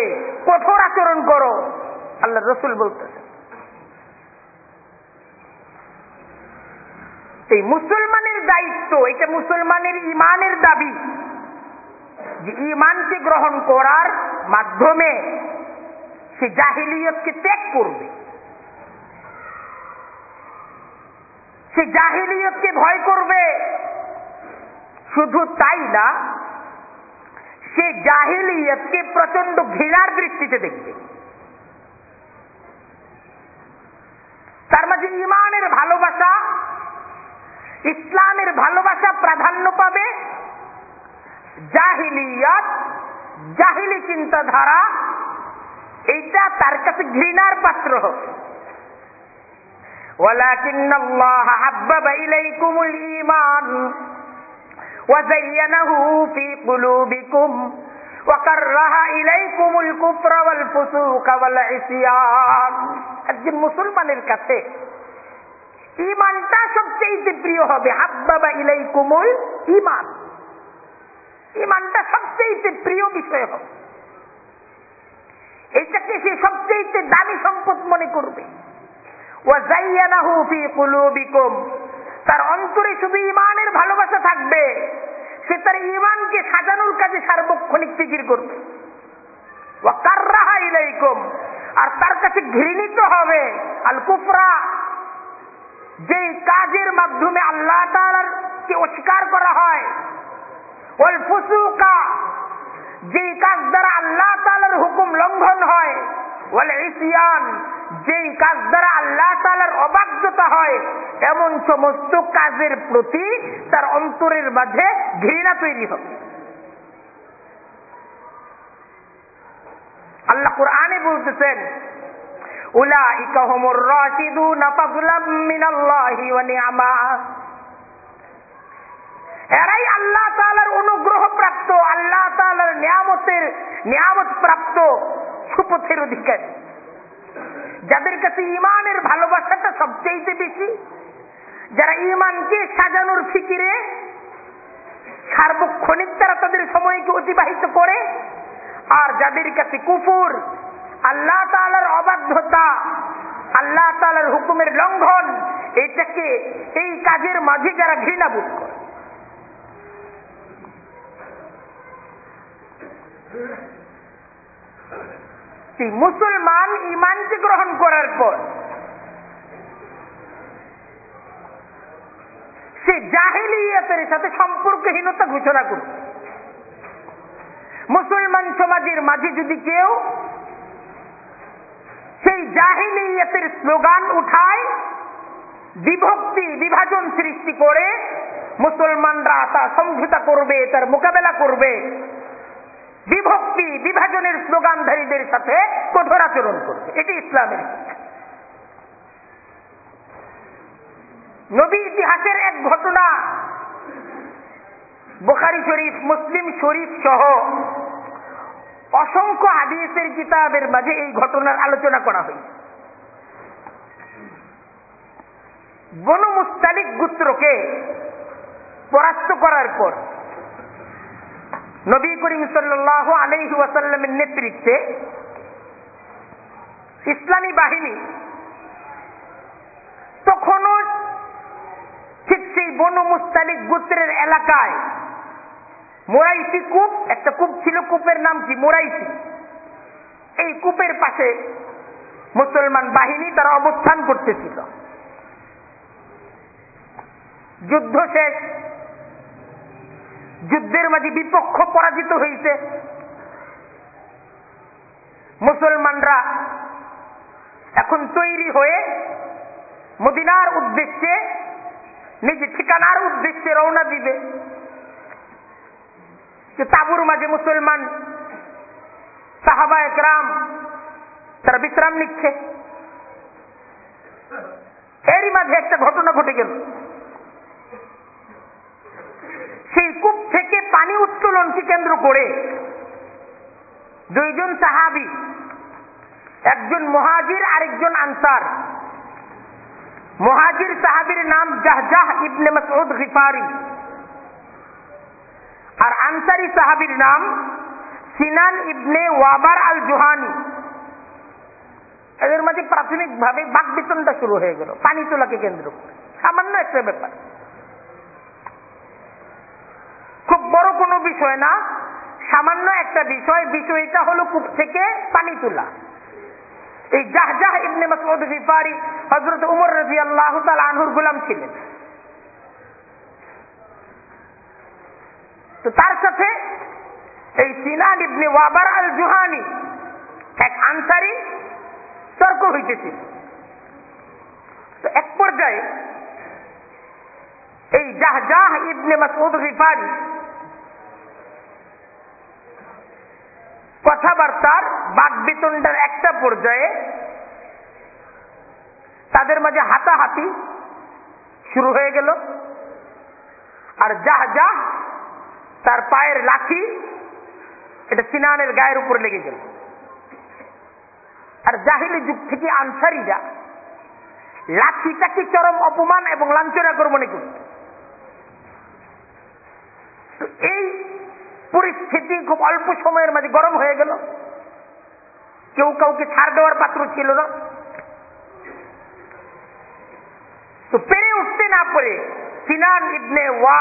কঠোর আচরণ করো। আল্লাহ রসুল বলতেছে। এই মুসলমানের দায়িত্ব, এটা মুসলমানের ইমানের দাবি। যে ইমানকে গ্রহণ করার মাধ্যমে সে জাহিলিয়তকে ত্যাগ করবে। সে জাহিলিয়তকে ভয় করবে। শুধু তাই না, সে জাহিলিয়তকে প্রচণ্ড ঘৃণার দৃষ্টিতে দেখবে। তার মাঝে ইমানের ভালোবাসা ইসলামের ভালোবাসা প্রাধান্য পাবে জাহিলিয়ত জাহিলি চিন্তাধারা এইটা তার কাছে ঘৃণার পাত্র হবে ولكن الله حبب إليكم الإيمان وزينه في قلوبكم وكره إليكم الكفر والفسوق والعصيان একজন মুসলমানের কাছে ইমানটা সবচেয়ে প্রিয় হবে। হাব্বাবা ইলাইকুমুল ইমান ইমানটা সবচেয়ে প্রিয় বিষয় হবে। এইটাকে সে সবচেয়ে দামি সম্পদ মনে করবে। তার অন্তরে শুধু ইমানের ভালোবাসা থাকবে। সে তার ইমানকে সাজানোর কাজে সার্বক্ষণিক ফিকির করবে। আর তার কাছে ঘৃণিত হবে আল কুফরা যে কাজের মাধ্যমে আল্লাহ কে অস্বীকার করা হয় ওল ফুসুকা, যে কাজ দ্বারা আল্লাহ তালার হুকুম লঙ্ঘন হয়, ওয়াল ইসিয়ান, যেই কাজ দ্বারা আল্লাহ তালার অবাধ্যতা হয়, এমন সমস্ত কাজের প্রতি তার অন্তরের মাঝে ঘৃণা তৈরি হবে। আল্লাহ কোরআনে বলতেছেন এরাই আল্লাহ অনুগ্রহ প্রাপ্ত আল্লাহ নিয়ামতের নিয়ামত প্রাপ্ত সুপথের অধিকারী। যাদের কাছে ইমানের ভালোবাসাটা সবচেয়ে বেশি, যারা ইমানকে সাজানোর ফিকিরে সার্বক্ষণিক তারা তাদের সময়কে অতিবাহিত করে, আর যাদের কাছে কুফুর আল্লাহ তালার অবাধ্যতা, আল্লাহ তালার হুকুমের লঙ্ঘন এটাকে এই কাজের মাঝে যারা ঘৃণাবোধ করে। মুসলমান ইমানকে গ্রহণ করার পর, সে জাহিলিয়াতের সাথে সম্পর্কহীনতা ঘোষণা করবে। মুসলমান সমাজের মাঝে যদি কেউ সেই জাহিলিয়াতের স্লোগান উঠায় বিভক্তি, বিভাজন সৃষ্টি করে মুসলমানরা তা সমঝোতা করবে, তার মোকাবেলা করবে। বিভক্তি, বিভাজনের স্লোগানধারীদের সাথে কঠোর আচরণ করবে। এটি ইসলামের নবী ইতিহাসের এক ঘটনা, বোখারি শরীফ, মুসলিম শরীফ সহ অসংখ্য হাদিসের কিতাবের মাঝে এই ঘটনার আলোচনা করা হয়েছে। বনু মুস্তালিক গুত্রকে পরাস্ত করার পর নবী করিম সাল্লাহ আলহি ওয়াসাল্লামের নেতৃত্বে ইসলামী বাহিনী তখনও ঠিক সেই বনু মুস্তালিক গোত্রের এলাকায় মোরাইসি কূপ একটা কূপ ছিল কূপের নাম কি মোরাইসি এই কূপের পাশে মুসলমান বাহিনী তারা অবস্থান করতেছিল যুদ্ধ শেষ. যুদ্ধের মাঝে বিপক্ষ পরাজিত হয়েছে মুসলমানরা এখন তৈরি হয়ে মদিনার উদ্দেশ্যে, নিজে ঠিকানার উদ্দেশ্যে রওনা দিবে। তাবুর মাঝে মুসলমান সাহাবা একরাম তারা বিশ্রাম নিচ্ছে। এরই মাঝে একটা ঘটনা ঘটে গেল। সেই কূপ থেকে পানি উত্তোলনকে কেন্দ্র করে দুইজন সাহাবি, একজন মহাজির, আরেকজন আনসার। মহাজির সাহাবির নাম জাহজাহ ইবনে মসউদ গিফারি। আর আনসারি সাহাবির নাম সিনান ইবনে ওয়াবার আল জোহানি এদের মাঝে প্রাথমিক ভাবে বাকবিতনটা শুরু হয়ে গেল, পানি তোলাকে কেন্দ্র করে। সামান্য একটা ব্যাপার। খুব বড় কোনো বিষয় না, সামান্য একটা বিষয়, বিষয়টা হলো কূপ থেকে পানি তোলা। এই জাহজাহ ইবনে মাসউদ গিফারি হযরত উমর রাদিয়াল্লাহু তাআলা আনহুর গোলাম ছিলেন। তো তার সাথে এই সিনান ইবনে ওয়াবার আল জুহানি এক আনসারি তর্ক হইতেছিল তো এক পর্যায়ে এই জাহজাহ ইবনে মাসউদ রিফারি কথাবার্তার বাদ বিতণ্ডার একটা পর্যায়ে তাদের মাঝে হাতাহাতি শুরু হয়ে গেল। আর যাহ যাহ তার পায়ের লাঠি এটা সিনানের গায়ের উপর লেগে গেল। আর জাহিলি যুগ থেকে আনসারিরা লাঠিটাকে চরম অপমান এবং লাঞ্ছনা করে মনে করত। তো এই পরিস্থিতি খুব অল্প সময়ের মাঝে গরম হয়ে গেল। কেউ কাউকে ছাড় দেওয়ার পাত্র ছিল না। তো পেরে উঠতে না পারে সিনান ইবনে ওয়া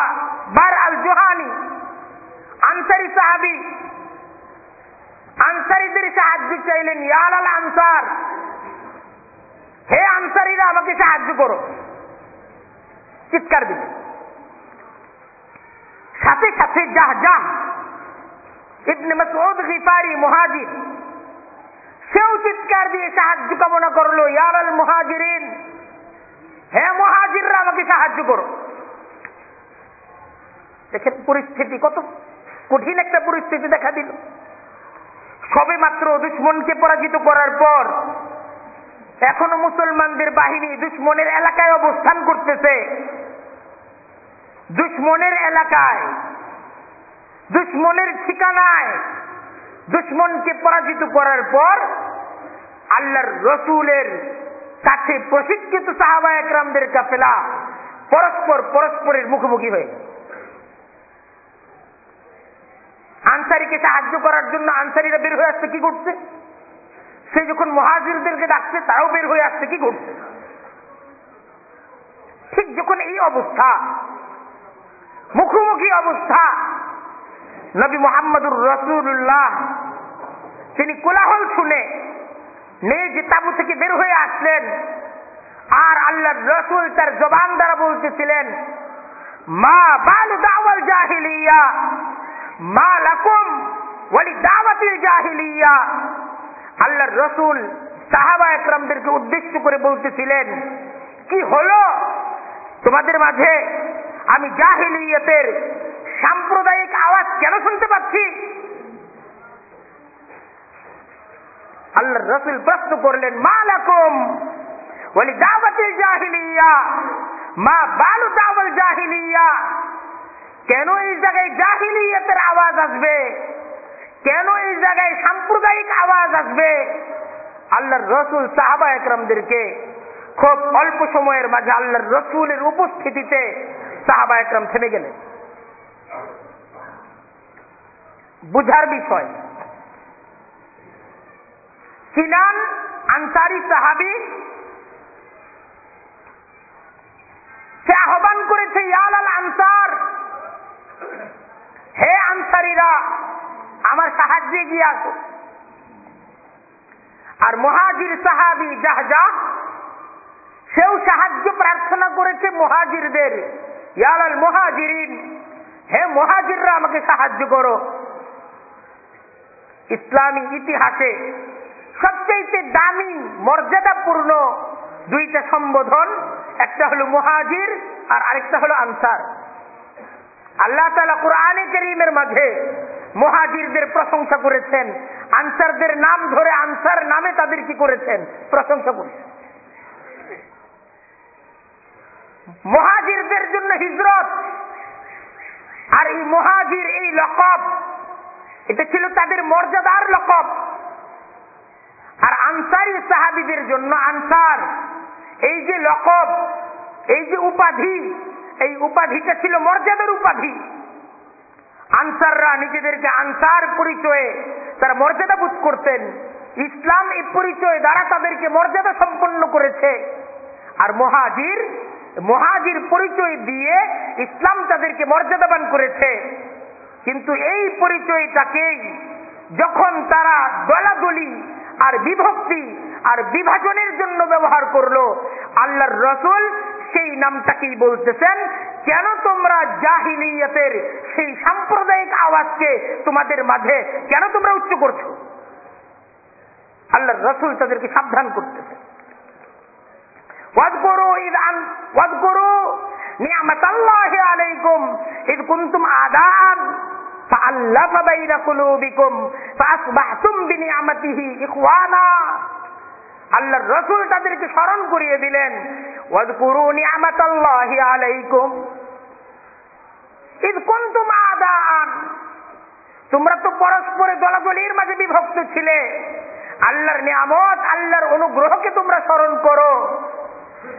বার আল জোহানি আনসারি সাহাবি। আনসারিদের সাহায্য চাইলেন ইয়াল আল আনসার, হে আনসারিরা, আমাকে সাহায্য করো। চিৎকার দিলেন। সাথে সাথে যাহ যাহ ইবনে গিফারি মুহাজির, সেও চিৎকার দিয়ে সাহায্য কামনা করল ইয়ার আল মুহাজিরিন, হে মহাজিররা, আমাকে সাহায্য করো। দেখেন পরিস্থিতি কত কঠিন একটা পরিস্থিতি দেখা দিল। সবে মাত্র দুশ্মনকে পরাজিত করার পর এখনও মুসলমানদের বাহিনী দুশ্মনের এলাকায় অবস্থান করতেছে। দুশ্মনের এলাকায়, দুশ্মনের ঠিকানায় দুশ্মনকে পরাজিত করার পর আল্লাহর রসুলের কাছে প্রশিক্ষিত সাহাবা একরামদের কাফেলা পরস্পর পরস্পরের মুখোমুখি হয়ে আনসারিকে সাহায্য করার জন্য আনসারিরা বের হয়ে আসছে, কি করছে? সে যখন মহাজিরদেরকে ডাকছে, তারাও বের হয়ে আসছে, কি করছে? ঠিক যখন এই অবস্থা, মুখোমুখি অবস্থা, নবী মোহাম্মদুর রসুল্লাহ তিনি কোলাহল শুনে নিজ তাবু থেকে বের হয়ে আসলেন, আর আল্লাহ রসুল তার জবান দ্বারা বলতেছিলেন, মা বাল দাওয়াল জাহিলিয়া মা ওয়ালি আল্লাহর রসুল উদ্দেশ্য করে বলতেছিলেন, কি হলো? তোমাদের মাঝে আমি জাহিলিয়তের সাম্প্রদায়িক আওয়াজ কেন শুনতে পাচ্ছি? আল্লাহ রসুল প্রশ্ন করলেন মা লাকুম বলি দাওয়াতিল জাহিলিয়া, মা বালু দাওয়াল জাহিলিয়া। কেন এই জায়গায় জাহিলিয়তের আওয়াজ আসবে? কেন এই জায়গায় সাম্প্রদায়িক আওয়াজ আসবে? আল্লাহর রসুল সাহাবা একরামদেরকে খুব অল্প সময়ের মাঝে আল্লাহর রসুলের উপস্থিতিতে সাহাবা একরাম থেমে গেলেন। বুঝার বিষয়, সিনান আনসারি সাহাবি সে আহ্বান করেছে ইয়াল আল আনসার হে আনসারিরা, আমার সাহায্যে গিয়ে আসো। আর মহাজির সাহাবি জাহজা, সেও সাহায্য প্রার্থনা করেছে মহাজিরদের। ইয়াল আল মহাজিরিন, হে মহাজিররা, আমাকে সাহায্য করো। ইসলামী ইতিহাসে সবচেয়ে দামি, মর্যাদাপূর্ণ দুইটা সম্বোধন, একটা হলো মুহাজির আর আরেকটা হলো আনসার। আল্লাহ তালা কোরআনে করিমের মাঝে মহাজিরদের প্রশংসা করেছেন। আনসারদের নাম ধরে আনসার নামে তাদের কি করেছেন? প্রশংসা করেছেন। মহাজিরদের জন্য হিজরত আর এই মহাজির এই লকব, এটা ছিল তাদের মর্যাদার লকব। আর আনসারি সাহাবিদের জন্য আনসার, এই যে লকব, এই যে উপাধি এই উপাধিটা ছিল মর্যাদার উপাধি। আনসাররা নিজেদেরকে আনসার পরিচয়ে তারা মর্যাদা বোধ করতেন। ইসলাম এই পরিচয় দ্বারা তাদেরকে মর্যাদা সম্পন্ন করেছে। আর মহাজির মহাজির পরিচয় দিয়ে ইসলাম তাদেরকে মর্যাদাবান করেছে। কিন্তু এই পরিচয়টাকেই যখন তারা দলাদলি আর বিভক্তি আর বিভাজনের জন্য ব্যবহার করল, আল্লাহর রসুল সেই নামটাকেই বলতেছেন কেন তোমরা জাহিলিয়তের সেই সাম্প্রদায়িক আওয়াজকে তোমাদের মাঝে কেন তোমরা উচ্চ করছো আল্লাহ রসুল তাদেরকে সাবধান করতেছে واذكروا إذ أن واذكروا نعمة الله عليكم إذ كنتم أعداء فألف بين قلوبكم فأصبحتم بنعمته إخوانا আল্লাহর রসুল তাদেরকে স্মরণ করিয়ে দিলেন। তোমরা তো পরস্পরে দলাদলির মাঝে বিভক্ত ছিলে। আল্লাহর নিয়ামত, আল্লাহর অনুগ্রহকে তোমরা স্মরণ করো।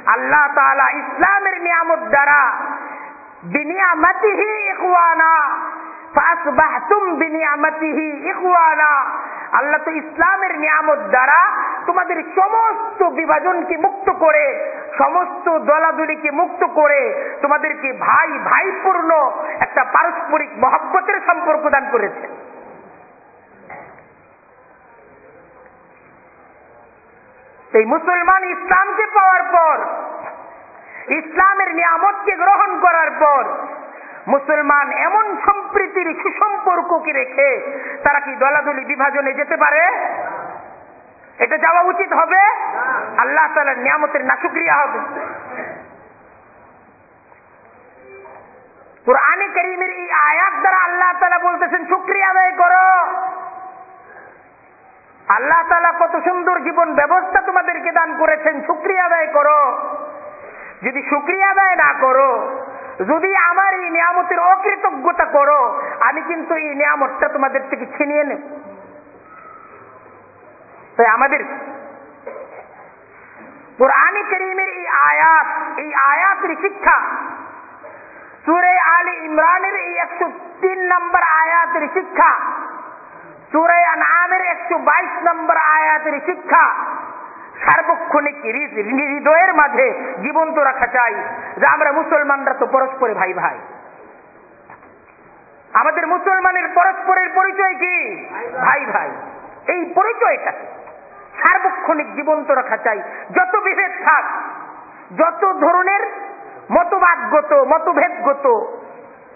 আল্লাহ তাআলা ইসলামের নিয়ামত দ্বারা বিনিয়ামাতিহি ইখওয়ানা ফাসবাহতুম বিনিয়ামাতিহি ইখওয়ানা। আল্লাহ তো ইসলামের নিয়ামত দ্বারা তোমাদের সমস্ত বিভাজনকে মুক্ত করে, সমস্ত দলাদলিকে মুক্ত করে তোমাদেরকে ভাই ভাইপূর্ণ একটা পারস্পরিক মহব্বতের সম্পর্ক দান করেছে। এই মুসলমান ইসলামকে পাওয়ার পর, ইসলামের নিয়ামতকে গ্রহণ করার পর মুসলমান এমন সম্প্রীতির সুসম্পর্ককে রেখে তারা কি দলাদলি বিভাজনে যেতে পারে? এটা যাওয়া উচিত হবে? আল্লাহ তালার নিয়ামতের নাশুক্রিয়া হবে। করিমের এই আয়াত দ্বারা আল্লাহ তালা বলতেছেন, শুক্রিয়া আদায় করো। আল্লাহ তালা কত সুন্দর জীবন ব্যবস্থা তোমাদেরকে দান করেছেন, শুক্রিয়া আদায় করো। যদি শুক্রিয়া আদায় না করো যদি আমার এই নিয়ামতের অকৃতজ্ঞতা করো, আমি কিন্তু এই নিয়ামতটা তোমাদের থেকে ছিনিয়ে নেব। তাই আমাদের কোরআনে করিমের এই আয়াত, এই আয়াতের শিক্ষা, সুরে আলী ইমরানের এই একশো তিন নম্বর আয়াতের শিক্ষা, সুরে আনামের একশো বাইশ নম্বর আয়াতের শিক্ষা সার্বক্ষণিক হৃদয়ের মাঝে জীবন্ত রাখা চাই যে আমরা মুসলমানরা তো পরস্পরে ভাই ভাই। আমাদের মুসলমানের পরস্পরের পরিচয় কি? ভাই ভাই। এই পরিচয়টা সার্বক্ষণিক জীবন্ত রাখা চাই। যত বিভেদ থাক, যত ধরনের মতবাদগত, মতভেদগত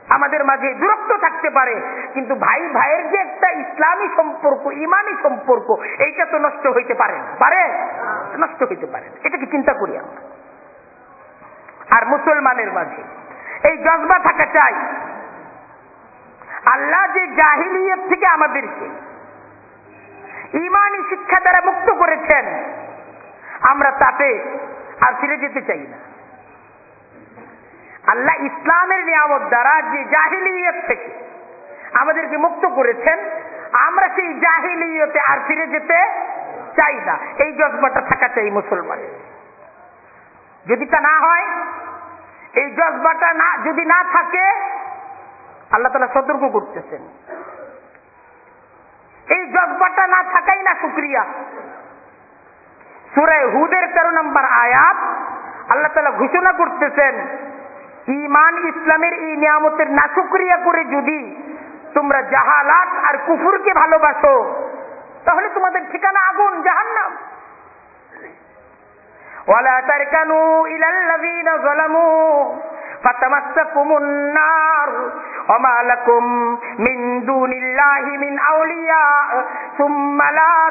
আমাদের মাঝে দূরত্ব থাকতে পারে, কিন্তু ভাই, ভাইয়ের যে একটা ইসলামী সম্পর্ক, ইমানি সম্পর্ক, এইটা তো নষ্ট হইতে পারে পারে? নষ্ট হইতে পারে এটাকে চিন্তা করি আমরা। আর মুসলমানের মাঝে এই জজবা থাকা চাই। আল্লাহ যে জাহিলিয়ত থেকে আমাদেরকে ইমানি শিক্ষা দ্বারা মুক্ত করেছেন, আমরা তাতে আর ফিরে যেতে চাই না। আল্লাহ ইসলামের নিয়ামত দ্বারা যে জাহিলিয়ত থেকে আমাদেরকে মুক্ত করেছেন, আমরা সেই জাহিলিয়তে আর ফিরে যেতে চাই না। এই জজবাটা থাকা চাই মুসলমানের যদি তা না হয়, এই জজবাটা না, যদি না থাকে, আল্লাহ তালা সতর্ক করতেছেন। এই জজবাটা না থাকাই না শুক্রিয়া সুরায় হুদের তেরো নম্বর আয়াত আল্লাহ তালা ঘোষণা করতেছেন ইমান ইসলামের এই নিয়ামতের নাশুক্রিয়া করে যদি তোমরা জাহালাত আর কুফুরকে ভালোবাসো, তাহলে তোমাদের ঠিকানা আগুন, জাহান্নাম।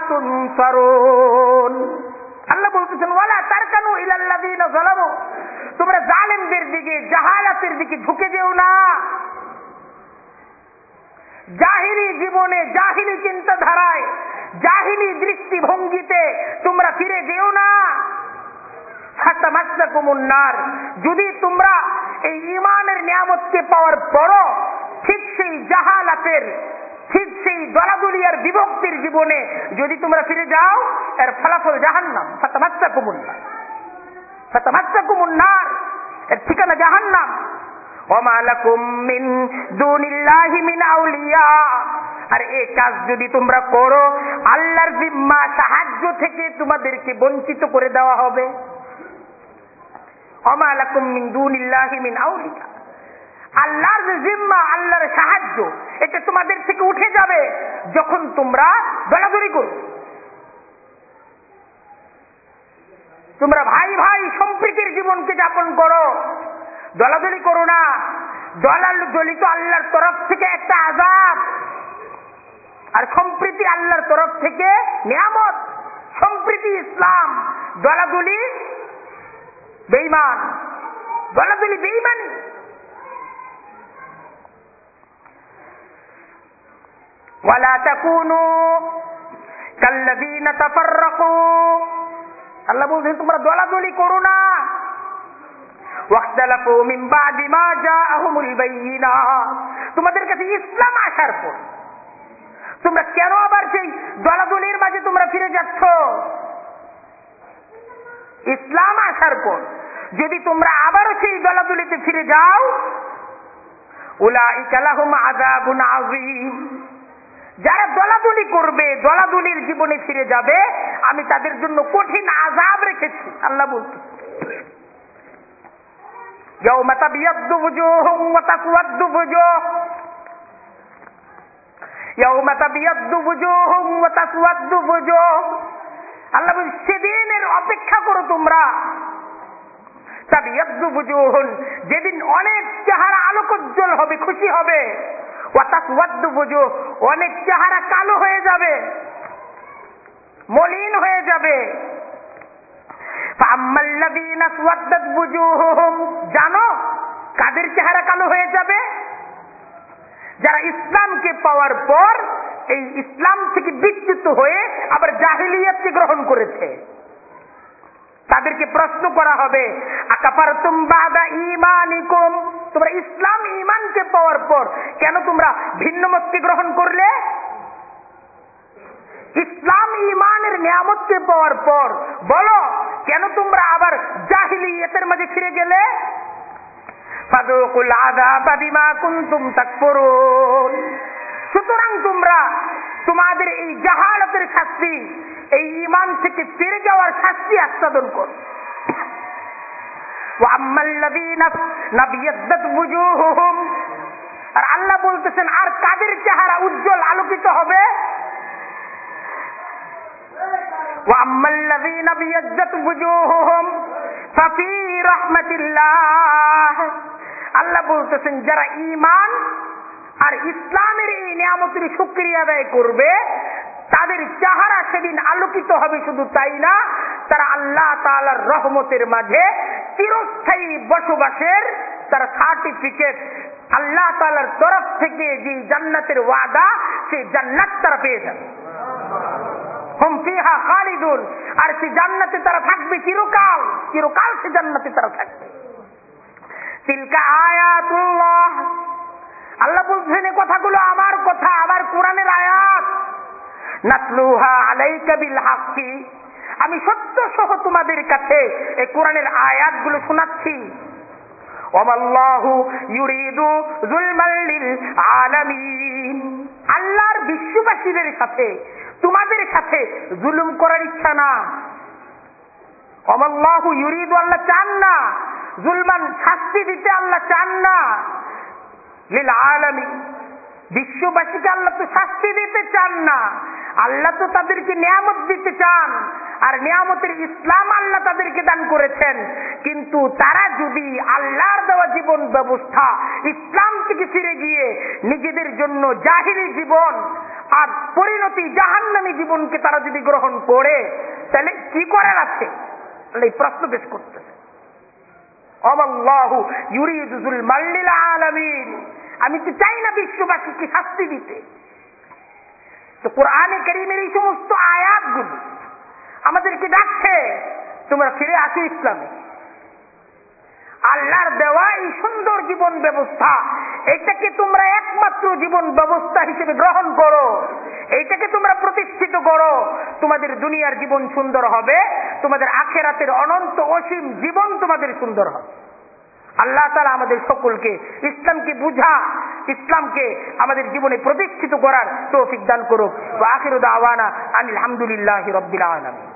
তুনসারুন। আল্লাহ বলতেছেন, ওয়ালা তোমরা জালেমদের দিকে জাহালাতের দিকে ঝুঁকে যেও না। জাহিলি জীবনে জাহিলি চিন্তাধারায়, জাহিলি দৃষ্টিভঙ্গিতে তোমরা ফিরে যেও না। যদি তোমরা এই ইমানের নিয়ামতকে পাওয়ার পরও ঠিক সেই জাহালাতের, ঠিক সেই দলাদলিয়ার বিভক্তির জীবনে যদি তোমরা ফিরে যাও, এর ফলাফল জাহান্নাম। ফাতামাচ্ছা কুমুন্নার এর ঠিকানা জাহান্নাম। আর এই কাজ যদি তোমরা করো, আল্লাহর জিম্মা সাহায্য থেকে তোমাদেরকে বঞ্চিত করে দেওয়া হবে। আল্লাহর যে জিম্মা, আল্লাহর সাহায্য, এটা তোমাদের থেকে উঠে যাবে যখন তোমরা দলাদলি করো তোমরা ভাই ভাই সম্প্রীতির জীবনকে যাপন করো দলাদলি করো না দলাল দলি তো আল্লাহর তরফ থেকে একটা আজাব আর সম্প্রীতি আল্লাহর তরফ থেকে নিয়ামত সম্প্রীতি ইসলাম দলাদলি বেইমান দলাদলি বেইমানি ولا تكونوا كالذين تفرقوا আল্লাহ বলছেন, তোমরা দলাদলি করো না। তোমাদের কাছে ইসলাম আসার পর তোমরা কেন আবার সেই দলাদলির মাঝে তোমরা ফিরে যাচ্ছ? ইসলাম আসার পর যদি তোমরা আবারও সেই দলাদলিতে ফিরে যাও, উলাইকা লাহুম আযাবুন আযীম। যারা দলাদুলি করবে, দলাদুলির জীবনে ফিরে যাবে, আমি তাদের জন্য কঠিন আজাব রেখেছি। আল্লাহ বলতে সেদিনের অপেক্ষা করো তোমরা। তা বিয়ু বুঝো হন যেদিন অনেক চেহারা আলোকোজ্জ্বল হবে, খুশি হবে। অনেক চেহারা কালো হয়ে যাবে, মলিন হয়ে যাবে। জানো কাদের চেহারা কালো হয়ে যাবে? যারা ইসলামকে পাওয়ার পর এই ইসলাম থেকে বিচ্যুত হয়ে আবার জাহিলিয়াতকে গ্রহণ করেছে। তাদেরকে প্রশ্ন করা হবে আকাপার তুমবাদা ইমানিকুম তোমরা ইসলাম ইমানকে পাওয়ার পর কেন তোমরা ভিন্ন মতকে গ্রহণ করলে? ইসলাম ইমানের নিয়ামতকে পাওয়ার পর। বলো, কেন তোমরা আবার জাহিলিয়াতের মাঝে ফিরে গেলে? সুতরাং তোমরা তোমাদের এই জাহালতের শাস্তি, এই ইমান থেকে ফিরে যাওয়ার শাস্তি আস্বাদন কর। আর আল্লাহ বলতেছেন, আর কাদের চেহারা উজ্জ্বল আলোকিত হবে? আল্লাহ বলতেছেন, যারা ইমান আর ইসলামের এই নিয়ামতের সুক্রিয়া আদায় করবে তাদের চেহারা সেদিন আলোকিত হবে শুধু তাই না, তারা আল্লাহ তালার রহমতের মাঝে চিরস্থায়ী বসবাসের তারা সার্টিফিকেট আল্লাহ তালার তরফ থেকে যে জান্নাতের ওয়াদা, সেই জান্নাত তারা পেয়ে যাবে। আর সে জান্নাতে তারা থাকবে চিরকাল চিরকাল সে জান্নাতে তারা থাকবে। তিলকা আয়াতুল্লাহ। আল্লাহ বলছেন কথাগুলো আমার কথা, আমার কোরআনের আয়াত। আমি সত্য সহ তোমাদের কাছে এই কোরআনের আয়াতগুলো শোনাচ্ছি। আল্লাহর বিশ্ববাসীদের সাথে, তোমাদের সাথে জুলুম করার ইচ্ছা না। অমাল্লাহু ইউরিদু আল্লাহ চান না। জুলমান শাস্তি দিতে আল্লাহ চান না। লীল আলামী বিশ্ববাসীকে আল্লাহ তো শাস্তি দিতে চান না। আল্লাহ তো তাদেরকে নিয়ামত দিতে চান। আর নিয়ামতের ইসলাম আল্লাহ তাদেরকে দান করেছেন। কিন্তু তারা যদি আল্লাহর দেওয়া জীবন ব্যবস্থা, ইসলাম থেকে ফিরে গিয়ে নিজেদের জন্য জাহিরি জীবন আর পরিণতি জাহান্নামী জীবনকে তারা যদি গ্রহণ করে, তাহলে কি করার আছে? এই প্রশ্ন মাল্লিল আলামিন। আমি তো চাই না বিশ্ববাসীকে শাস্তি দিতে। তো কোরআনে করিমের এই সমস্ত আয়াতগুলো আমাদেরকে ডাকছে, তোমরা ফিরে আসো ইসলামে। আল্লাহর দেওয়া এই সুন্দর জীবন ব্যবস্থা, এটাকে তোমরা একমাত্র জীবন ব্যবস্থা হিসেবে গ্রহণ করো। এইটাকে তোমরা প্রতিষ্ঠিত করো। তোমাদের দুনিয়ার জীবন সুন্দর হবে, তোমাদের আখেরাতের অনন্ত অসীম জীবন তোমাদের সুন্দর হবে। আল্লাহ তালা আমাদের সকলকে ইসলামকে বুঝা, ইসলামকে আমাদের জীবনে প্রতিষ্ঠিত করার তৌফিক দান করুক। আখির আওয়ানা আহমদুলিল্লাহ রব্দুল আলমী